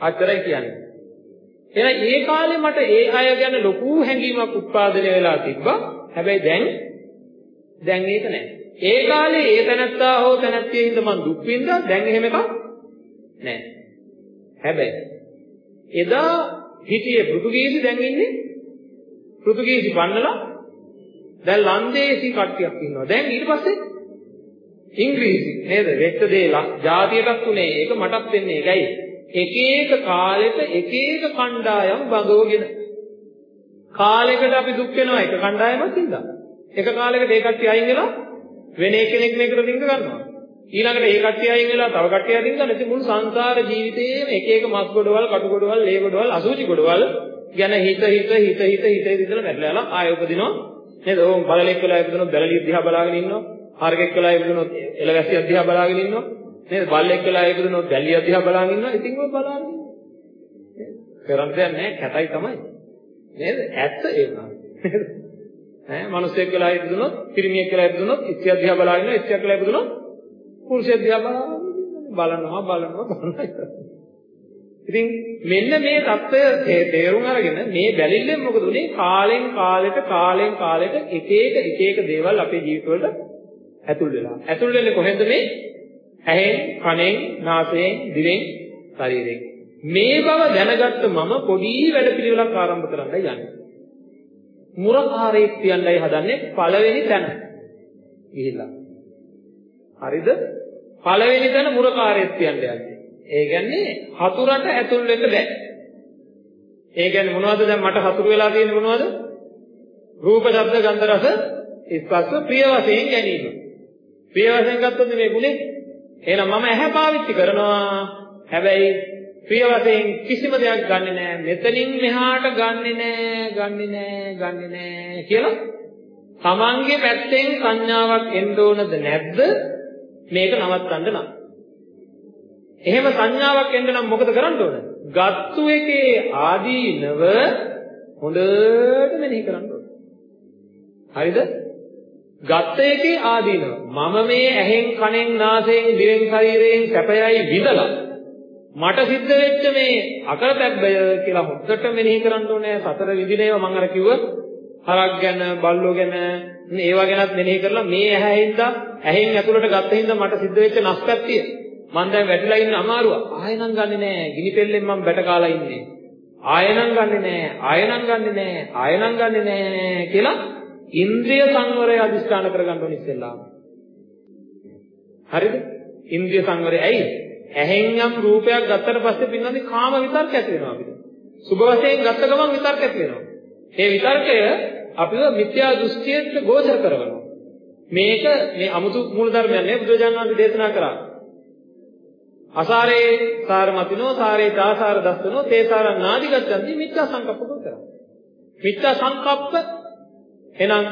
අච්චරයි කියන්නේ. එහෙනම් ඒ කාලේ මට ඒ අය ගැන ලොකු හැඟීමක් උත්පාදනය වෙලා තිබ්බා. හැබැයි දැන් දැන් ඒක නැහැ. ඒ කාලේ ඒ තැනත්තා හෝ තැනැත්තිය හින්දා මං දුක් විඳා දැන් එහෙම එකක් නැහැ. හැබැයි එදා හිටියේ පෘතුගීසි දැන් ඉන්නේ පෘතුගීසි පන්නලා දැන් ලන්දේසි කට්ටියක් ඉන්නවා. දැන් ඊට පස්සේ ඉංග්‍රීසි නේද? වෙච්ච දේ ජාතියටත් උනේ ඒක මටත් වෙන්නේ ඒකයි. එක එක කාලෙට එක එක කණ්ඩායම් බඳවගෙන. කාලයකට අපි දුක් වෙනවා එක කණ්ඩායමක් ඉඳලා. එක කාලයකට ඒ කට්ටිය අයින් වෙලා වෙන එක්කෙනෙක් මේකට රිංග ගන්නවා. ඊළඟට ඒ කට්ටිය අයින් වෙලා තව කට්ටිය අයින් ගන්න. ඉතින් මුළු සංසාර ජීවිතේම එක එක මස් ගොඩවල් කටු ගොඩවල් ලේ ගොඩවල් අසුචි ගොඩවල් ගැන හිත හිත හිත හිත හිත හිතලා මැරලා ආය උපදිනවා. නේද? ඕම් බලලෙක් වෙලා ඉපදුනොත් බැලලිය දිහා බලාගෙන ඉන්නවා. හරකෙක් වෙලා ඉපදුනොත් එළවැසියක් දිහා බලාගෙන ඉන්නවා. නේද? බල්ලෙක් වෙලා ඉපදුනොත් දැලිය දිහා බලන් ඉන්නවා. ඉතින් ඔය බලන්නේ. කරන්න දෙයක් නැහැ. කැතයි තමයි. නේද? ඇත්ත ඒ නේද ඈ මිනිස්සෙක් වෙලා ඉපදුනොත් පිරිමියෙක් වෙලා ඉපදුනොත් ඉස්සිය දිහා බලන් ඉන්නවා. ඉස්සිය කියලා ඉපදුනොත් පුරුෂයෙක් දිහා බලනවා බලනවා බලනවා. ඉතින් මෙන්න මේ தত্ত্বය තේරුම් අරගෙන මේ බැලිල්ලෙන් මොකද උනේ? කාලෙන් කාලෙට කාලෙන් කාලෙට එක එක එක එක දේවල් අපේ ජීවිතවලට ඇතුල් වෙලා. ඇතුල් වෙන්නේ කොහෙන්ද මේ? ඇහෙන්, කනෙන්, නාසයෙන්, දිවෙන්, ශරීරයෙන්. මේ බව දැනගත්ත මම පොඩි වැඩපිළිවෙලක් ආරම්භ කරන්නයි යන්නේ. මුරකාරයෙක් කියන්නයි හදන්නේ පළවෙනි තැන. ගිහිල්ලා. හරිද? පළවෙනි තැන මුරකාරයෙක් කියන්න යන්නේ. ඒ කියන්නේ හතුරට ඇතුල් වෙන්න බෑ. ඒ කියන්නේ මොනවද දැන් මට හතුරු වෙලා තියෙන්නේ මොනවද? රූප, ශබ්ද, ගන්ධ, රස, ස්පර්ශ ප්‍රිය වශයෙන් ගැනීම. ප්‍රිය වශයෙන් ගත්තොත් මේ ගුණේ එහෙනම් මම ඇහැ පාවිච්චි කරනවා. හැබැයි ප්‍රිය වශයෙන් කිසිම දෙයක් ගන්නෙ නෑ. මෙතනින් මෙහාට ගන්නෙ නෑ, ගන්නෙ නෑ, ගන්නෙ නෑ කියලා තමන්ගේ පැත්තෙන් සංඥාවක් එන්න ඕනද නැද්ද? මේක නවත්තන්න නම්. එහෙම සංඥාවක් එන්න නම් මොකද කරන්න ඕන? ගත්තු එකේ ආදීනව හොඳට මෙනෙහි කරන්න ඕන. හරිද? ගත්ත එකේ ආදීනව. මම මේ ඇහෙන් කනෙන් නාසයෙන් දිවෙන් ශරීරයෙන් සැපයයි විඳලා මට සිද්ධ වෙච්ච මේ අකරතැබ්බය කියලා හොද්දට මෙනෙහි කරන්න ඕනේ. සතර විදින ඒවා මම අර කිව්ව හරක් ගැන, බල්ලෝ ගැන, ඒවා ගැනත් මෙනෙහි කරලා මේ ඇහැෙන්ද ඇහෙන් ඇතුළට ගත්ත හින්දා මට සිද්ධ වෙච්ච නැස්පැත්තිය මම දැන් වැටිලා ඉන්න අමාරුව. ආයෙනම් ගන්නෙ නෑ. ගිනි පෙල්ලෙන් මම බැට කාලා ඉන්නේ. ආයෙනම් ගන්නෙ නෑ. ආයෙනම් ගන්නෙ නෑ. ආයෙනම් ගන්නෙ නෑ කියලා ඉන්ද්‍රිය සංවරය අදිස්ථාන කරගන්න ඕනේ ඉස්සෙල්ලාම. හරිද? ඉන්ද්‍රිය සංවරය ඇයි? ඇහෙන් යම් රූපයක් ගත්තට පස්සේ පින්නන්නේ කාම විතර්ක ඇති වෙනවා අපිට. සුභ වශයෙන් ගත්ත ගමන් විතර්ක ඇති වෙනවා. මේ විතර්කය අපිව මිත්‍යා දෘෂ්ටියට ගෝචර කරනවා. මේක මේ අමුතු මූල ධර්මයක් නේ බුදුරජාණන් වහන්සේ දේශනා කරා. අසාරේ සාරමතිනෝ සාරේ දාසාර දස්සනෝ තේසාර නාදිගතන්දි මිත්‍යා සංකප්ප කරා. මිත්‍යා සංකප්ප එහෙනම්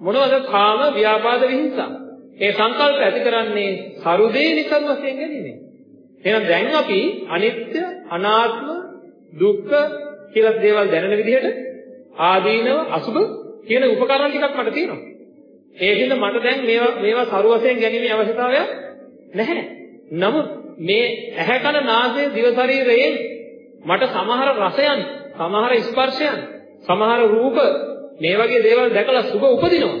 මොනවද කාම ව්‍යාපාද විහිංසා. ඒ සංකල්ප ඇති කරන්නේ සරුදේ නිකන් වශයෙන් ගැනීම. එහෙනම් දැන් අපි අනිත්‍ය, අනාත්ම, දුක්ඛ කියලා දේවල් දැනෙන විදිහට ආදීනව, අසුබ කියන උපකරණ ටිකක් මට තියෙනවා. ඒකින්ද මට දැන් මේවා මේවා සරු වශයෙන් ගැනීමේ අවශ්‍යතාවයක් නැහැ. නමුත් මේ ඇහැ කන නාසය දිව ශරීරයෙන් මට සමහර රසයන්, සමහර ස්පර්ශයන්, සමහර රූප මේ වගේ දේවල් දැකලා සුබ උපදිනවා.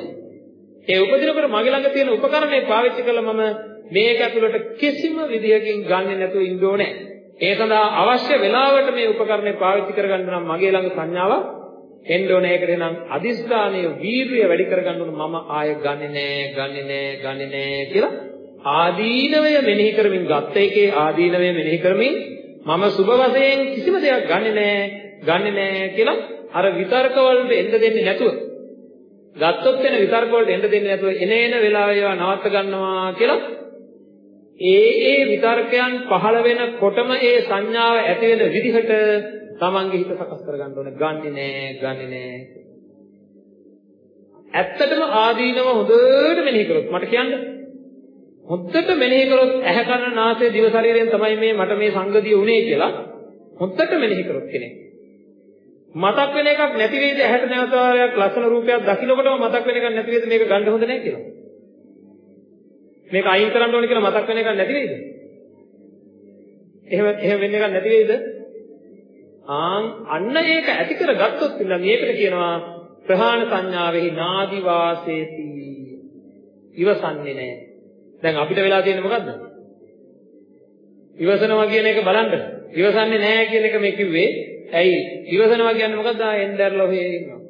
ඒ උපදිනකොට මගේ ළඟ තියෙන උපකරණේ පාවිච්චි කරලා මම මේක ඇතුළට කිසිම විදියකින් ගන්නෙ නැතුව ඉන්න ඕනේ. ඒ සඳහා අවශ්‍ය වෙලාවට මේ උපකරණේ පාවිච්චි කරගන්න නම් මගේ ළඟ සංඥාවක් එන්න ඕනේ. ඒකට නම් අදිස්ථානීය වීරිය වැඩි කරගන්න ඕන මම ආය ගන්නෙ නෑ, ගන්නෙ නෑ, ගන්නෙ නෑ කියලා ආදීනවය මෙනෙහි කරමින් ගත්ත එකේ ආදීනවය මෙනෙහි කරමින් මම සුබ වශයෙන් කිසිම දෙයක් ගන්නෙ නෑ, ගන්නෙ නෑ කියලා අර විතර්ක වලට එන්න දෙන්නේ නැතුව ගත්තොත් වෙන විතර්ක වලට එන්න දෙන්නේ නැතුව එන එන වෙලාවෙ ඒවා නවත්ත ගන්නවා කියලා ඒ ඒ විතර්කයන් පහළ වෙනකොටම ඒ සංඥාව ඇති වෙන විදිහට තමන්ගේ හිත සකස් කරගන්න ඕනේ. ගන්නෙ නෑ, ගන්නෙ නෑ. ඇත්තටම ආදීනව හොඳට මෙනෙහි කරොත් මට කියන්න. හොඳට මෙනෙහි කරොත් ඇහැ කන නාසය දිව ශරීරයෙන් තමයි මේ මට මේ සංගතිය උනේ කියලා හොඳට මෙනෙහි කරොත් කෙනෙක්. මතක් වෙන එකක් නැති වෙයිද ඇහැට නැවත වාරයක් ලස්සන රූපයක් දකින්නකොටම මතක් වෙන එකක් නැති වෙයිද මේක ගන්න හොඳ නැහැ කියලා. මේක අයින් කරන්න ඕනේ කියලා මතක් වෙන එකක් නැති වෙයිද? එහෙම එහෙම වෙන්න එකක් නැති වෙයිද? ආන් අන්න ඒක ඇති කරගත්තොත් ඉතින් මේකට කියනවා ප්‍රහාණ සංඥාවෙහි නාදි වාසේති. ඉවසන්නේ නැහැ. දැන් අපිට වෙලා තියෙන්නේ මොකද්ද? ඉවසනවා කියන එක බලන්න. ඉවසන්නේ නැහැ කියන එක මේ කිව්වේ. ඇයි? ඉවසනවා කියන්නේ මොකද්ද? ආයෙන්දර්ලා ඔහේ ඉන්නවා.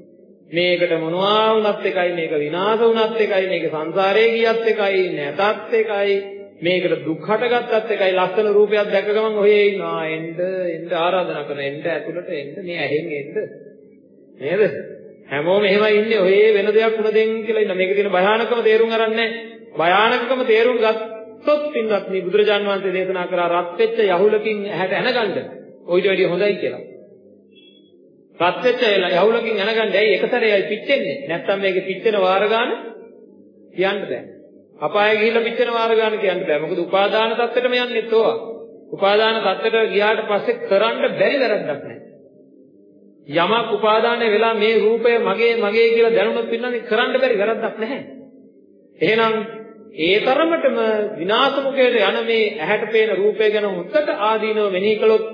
මේකට මොනවා වුණත් එකයි මේක විනාශ වුණත් එකයි මේක සංසාරේ ගියත් එකයි නැතත් එකයි. මේකට දුක් හටගත්තත් එකයි ලස්සන රූපයක් දැක ගමන් ඔහේ ඉන්නවා. එන්න එන්න ආරාධනා කරන එන්න ඇතුළට එන්න මේ ඇහෙන් එන්න. නේද? හැමෝම එහෙමයි ඉන්නේ. ඔහේ වෙන දෙයක් වුණ දෙන් කියලා ඉන්න මේක තියෙන භයානකම තේරුම් අරන්නේ භයානකම තේරුම් ගත්තොත් පින්වත් මේ බුදුරජාන් වහන්සේ දේශනා කරා රත් වෙච්ච යහුලකින් ඇහැට ඇනගන්න. ඔයිට වැඩිය හොඳයි කියලා. රත් වෙච්ච යහුලකින් යනගන්න ඇයි? එක සැරේයි පිච්චෙන්නේ? නැත්තම් මේකේ පිච්චෙන වාර ගන්න කියන්න බෑ. අපාය ගිහිල්ලා පිච්චෙන වාර ගන්න කියන්න බෑ. මොකද උපාදාන தත්ත්වෙටම යන්නේත් ඕවා උපාදාන தත්ත්වෙට ගියාට පස්සේ කරන්න බැරි වැරද්දක් නැහැ යමක් උපාදානය වෙලා මේ රූපය මගේ මගේ කියලා දැනුණොත් පින්නන්නේ කරන්න බැරි වැරද්දක් නැහැ. එහෙනම් ඒ තරමටම විනාශ මුඛයට යන මේ ඇහැට පේන රූපය ගැන හොඳට ආදීනව මෙනෙහි කළොත්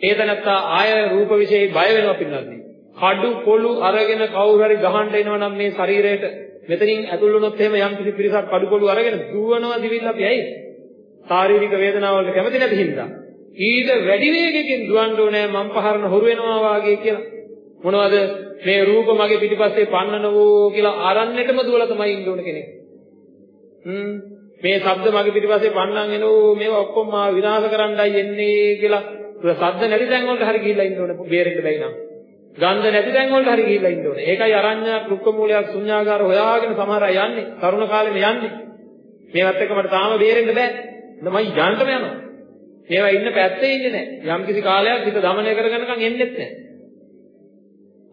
ඒ තනත්තා ආය රූප વિશે බය වෙනවා පින්නන්නේ. කඩු පොළු අරගෙන කවුරු හරි ගහන්න එනවා නම් මේ ශරීරයට මෙතනින් ඇතුල් වුණොත් එහෙම යම් කිසි පිරිසක් කඩු පොළු අරගෙන දුවනවා දිවිල්ල අපි ඇයි? ශාරීරික වේදනාව වලට කැමති නැති හින්දා. ඊට වැඩි වේගකින් දුවන්න ඕනේ මම පහරන හොරු වෙනවා වාගේ කියලා. මොනවද මේ රූප මගේ පිටිපස්සේ පන්නනවෝ කියලා ආරන්නේටම දුවලා තමයි ඉන්න ඕන කෙනෙක්. හ්ම් මේ ශබ්ද මගේ පිටිපස්සේ පන්නන් එනෝ මේවා ඔක්කොම මා විනාශ කරන්නයි එන්නේ කියලා ශබ්ද නැති තැන් වලට හරි ගිහිල්ලා ඉන්න ඕනේ බේරෙන්න බැයි නම්. ගන්ධ නැති තැන් වලට හරි ගිහිල්ලා ඉන්න ඕනේ. ඒකයි අරඤ්‍ය රුක්ක මූලයක් ශුන්‍යාගාර හොයාගෙන සමහර අය යන්නේ. තරුණ කාලෙම යන්නේ. මේවත් එක්ක මට තාම බේරෙන්න බෑ. මම යන්නම යනවා. මේවා ඉන්න පැත්තේ ඉන්නේ නැහැ. යම් කිසි කාලයක් හිත দমনය කරගන්නකම් එන්නෙත් නැහැ.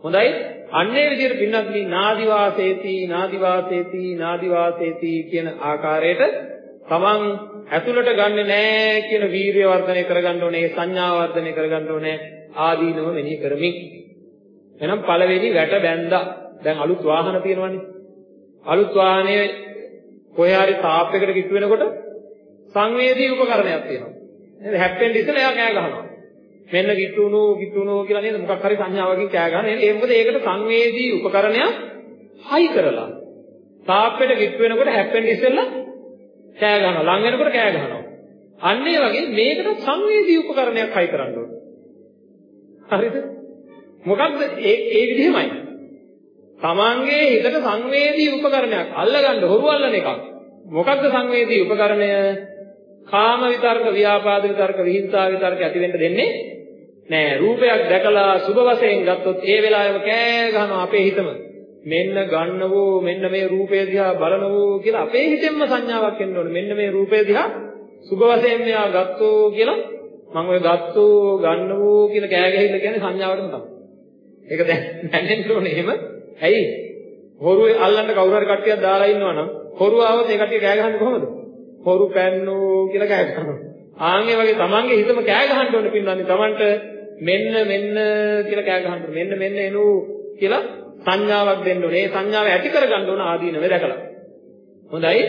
හොඳයි. අන්නේ විදිහට පින්නත් මේ නාදිවාසේති නාදිවාසේති නාදිවාසේති කියන ආකාරයට තමන් ඇතුළට ගන්නෙ නෑ කියන වීරිය වර්ධනය කරගන්න ඕනේ සංඥා වර්ධනය කරගන්න ඕනේ ආදීනව මෙනෙහි කරමින්. එහෙනම් පළවෙනි වැට බැන්දා දැන් අලුත් වාහන තියෙනවනේ. අලුත් වාහනේ කොහේ හරි තාප් එකකට කිට්ටු වෙනකොට සංවේදී උපකරණයක් තියෙනවා. නේද? හැප්පෙන්න ඉස්සෙල්ලා එයා කෑ ගහනවා. මෙන්න කිට්ටුණු කිට්ටුණු කියලා නේද? මොකක් හරි සංඥාවකින් කෑ ගන්න. ඒ මොකද? ඒකට සංවේදී උපකරණයක් හයි කරලා. තාප්පෙට කිට්ටු වෙනකොට හැප්පෙන්න ඉස්සෙල්ලා කෑ ගහනවා. ලං වෙනකොට කෑ ගහනවා. අන්න ඒ වගේ මේකට සංවේදී උපකරණයක් හයි කරන්න ඕනේ. හරිද? මොකක්ද ඒ ඒ විදිහමයි. තමන්ගේ හිතට සංවේදී උපකරණයක් අල්ලගන්න හොරු අල්ලන එකක්. මොකක්ද සංවේදී උපකරණය? කාම විතර්ක, ව්‍යාපාද විතර්ක, විහිංසා විතර්ක ඇති වෙන්න දෙන්නේ නෑ රූපයක් දැකලා සුබ වශයෙන් ගත්තොත් ඒ වෙලාවෙම කෑ ගහනවා අපේ හිතම මෙන්න ගන්නවෝ මෙන්න මේ රූපය දිහා බලනවෝ කියලා අපේ හිතෙන්ම සංඥාවක් එන්න ඕනේ. මෙන්න මේ රූපය දිහා සුබ වශයෙන් මෙයා ගත්තෝ කියලා මම ඔය ගත්තෝ ගන්නවෝ කියලා කෑ ගහilla කියන්නේ සංඥාවටම තමයි. ඒක දැන් දැනෙන්න ඕනේ එහෙම. ඇයි? හොරු අල්ලන්න කවුරු හරි කට්ටියක් දාලා ඉන්නවා නම් හොරු ආවොත් ඒ කට්ටිය කෑ ගහන්නේ කොහොමද? හොරු පැන්නෝ කියලා කෑ ගහනවා. ආන්ගේ වගේ තමන්ගේ හිතම කෑ ගහන්න ඕනේ පින්නන්නේ තමන්ට මෙන්න මෙන්න කියලා කෑ ගහන්න ඕනේ. මෙන්න මෙන්න එනු කියලා සංඥාවක් දෙන්න ඕනේ. ඒ සංඥාව ඇති කරගන්න ඕන ආදීනව දැකලා. හොඳයි.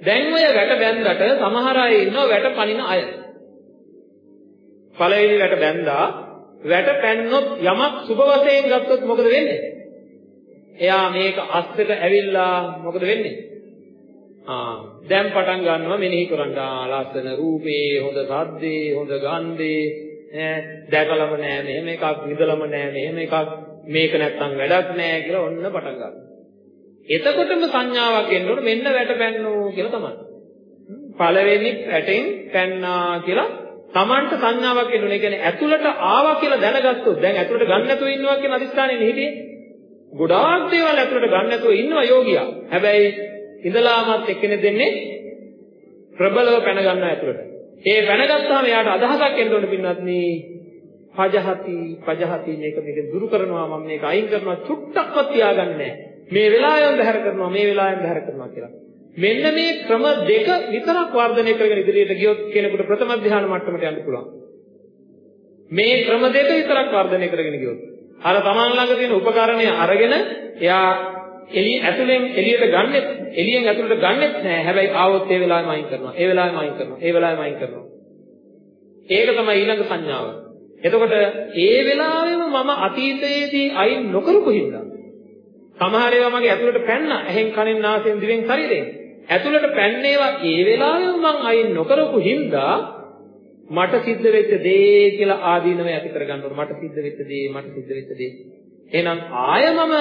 දැන් ඔය වැට බැන්දට සමහර අය ඉන්නවා වැට පනින අය. පළවෙනි වැට බැන්දා වැට පැන්නොත් යමක් සුබ වශයෙන් ගත්තොත් මොකද වෙන්නේ? එයා මේක අස්සට ඇවිල්ලා මොකද වෙන්නේ? ආ දැන් පටන් ගන්නවා මෙනෙහි කරන්න. ආ ලස්සන රූපේ, හොඳ සද්දේ, හොඳ ගන්ධේ ඈ දැකලම නෑ මෙහෙම එකක් විඳලම නෑ මෙහෙම එකක් මේක නැත්තම් වැඩක් නෑ කියලා ඔන්න පටන් ගන්නවා. එතකොටම සංඥාවක් එන්න ඕන මෙන්න වැට පැන්නෝ කියලා තමයි. පළවෙනි වැටෙන් පැන්නා කියලා Tamanට සංඥාවක් එන්න ඕනේ. ඒ කියන්නේ ඇතුළට ආවා කියලා දැනගත්තොත් දැන් ඇතුළට ගන්න නැතුව ඉන්නවා කියන අදිස්ථානේ හිටියේ. ගොඩාක් දේවල් ඇතුළට ගන්න නැතුව ඉන්නවා යෝගියා. හැබැයි ඉඳලාමත් එක්කෙනෙක් දෙන්නේ ප්‍රබලව පැන ගන්නවා ඇතුළට. ඒ වැනගත්තාම එයාට අදහසක් එන්න ඕන පින්වත්නි. පජහති පජහති මේක මේක දුරු කරනවා මම මේක අයින් කරනවා චුට්ටක්වත් තියාගන්නේ මේ වෙලාවෙන් බහැර කරනවා මේ වෙලාවෙන් බහැර කරනවා කියලා. මෙන්න මේ ක්‍රම දෙක විතරක් වර්ධනය කරගෙන ඉදිරියට ගියොත් කෙනෙකුට ප්‍රථම ධ්‍යාන මට්ටමට යන්න පුළුවන්. මේ ක්‍රම දෙක විතරක් වර්ධනය කරගෙන ගියොත් අර තමන් ළඟ තියෙන උපකරණය අරගෙන එයා එළිය ඇතුලෙන් එළියට ගන්නෙත් එළියෙන් ඇතුලට ගන්නෙත් නෑ. හැබැයි ආවොත් ඒ වෙලාවෙම අයින් කරනවා. ඒ වෙලාවෙම අයින් කරනවා. ඒ වෙලාවෙම අයින් කරනවා. ඒක තමයි ඊළඟ සංඥාව. එතකොට ඒ වෙලාවෙම මම අතීතයේදී අයින් නොකරපු හින්දා සමහර ඒවා මගේ ඇතුලට පැන්නා. ඇහෙන් කනෙන් නාසයෙන් දිවෙන් ශරීරයෙන්. ඇතුලට පැන්නේවා ඒ වෙලාවෙම මං අයින් නොකරපු හින්දා මට සිද්ධ වෙච්ච දේ කියලා ආදීනව ඇති කරගන්න ඕන. මට සිද්ධ වෙච්ච දේ, මට සිද්ධ වෙච්ච දේ. එහෙනම් ආය මම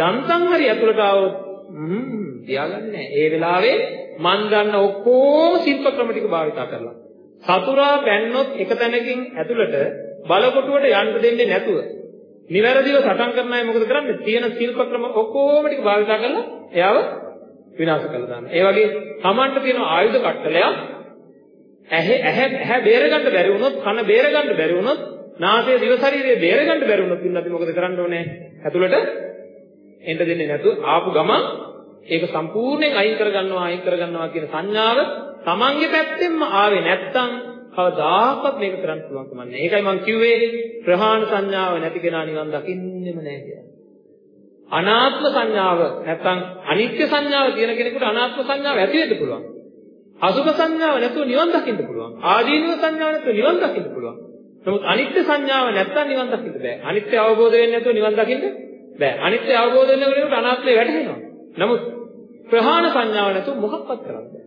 යන්තම් හරි ඇතුළට ආවොත් හ්ම් තියාගන්නේ ඒ වෙලාවේ මන් ගන්න ඔක්කොම ශිල්ප ක්‍රම ටික භාවිතා කරලා. සතුරා බැන්නොත් එක තැනකින් ඇතුළට බලකොටුවට යන්න දෙන්නේ නැතුව නිවැරදිව සටන් කරන අය මොකද කරන්නේ? තියෙන ශිල්ප ක්‍රම ඔක්කොම ටික භාවිතා කරලා එයාව විනාශ කරලා දානවා. ඒ වගේ Tamanට තියෙන ආයුධ කට්ටලයක් ඇහැ ඇහැ ඇහැ බේරගන්න බැරි වුණොත් කන බේරගන්න බැරි වුණොත් නාසය දිව ශරීරය බේරගන්න බැරි වුණොත් ඉන්නත් මොකද කරන්න ඕනේ? ඇතුළට එන්න දෙන්නේ නැතුව ආපු ගමන් ඒක සම්පූර්ණයෙන් අයින් කරගන්නවා අයින් කරගන්නවා කියන සංඥාව Tamange පැත්තෙන්ම ආවේ නැත්තම් කවදාකවත් මේක කරන්න පුළුවන් කම නැහැ. ඒකයි මම කිව්වේ ප්‍රහාණ සංඥාව නැති කෙනා නිවන් දකින්නෙම නැහැ කියලා. අනාත්ම සංඥාව නැත්තම් අනිත්‍ය සංඥාව තියෙන කෙනෙකුට අනාත්ම සංඥාව ඇති වෙන්න පුළුවන්. අසුභ සංඥාව නැතුව නිවන් දකින්න පුළුවන්. ආදීනව සංඥාව නැතුව නිවන් දකින්න පුළුවන්. නමුත් අනිත්‍ය සංඥාව නැත්තම් නිවන් දකින්න බෑ. අනිත්‍ය අවබෝධ වෙන්නේ නැතුව නිවන් දකින්න බෑ. අනිත්‍ය අවබෝධ වෙනකොට අනාත්මය වැටහෙනවා. නමුත් ප්‍රහාණ සංඥාව නැතුව මොකක්වත් කරන්න බෑ.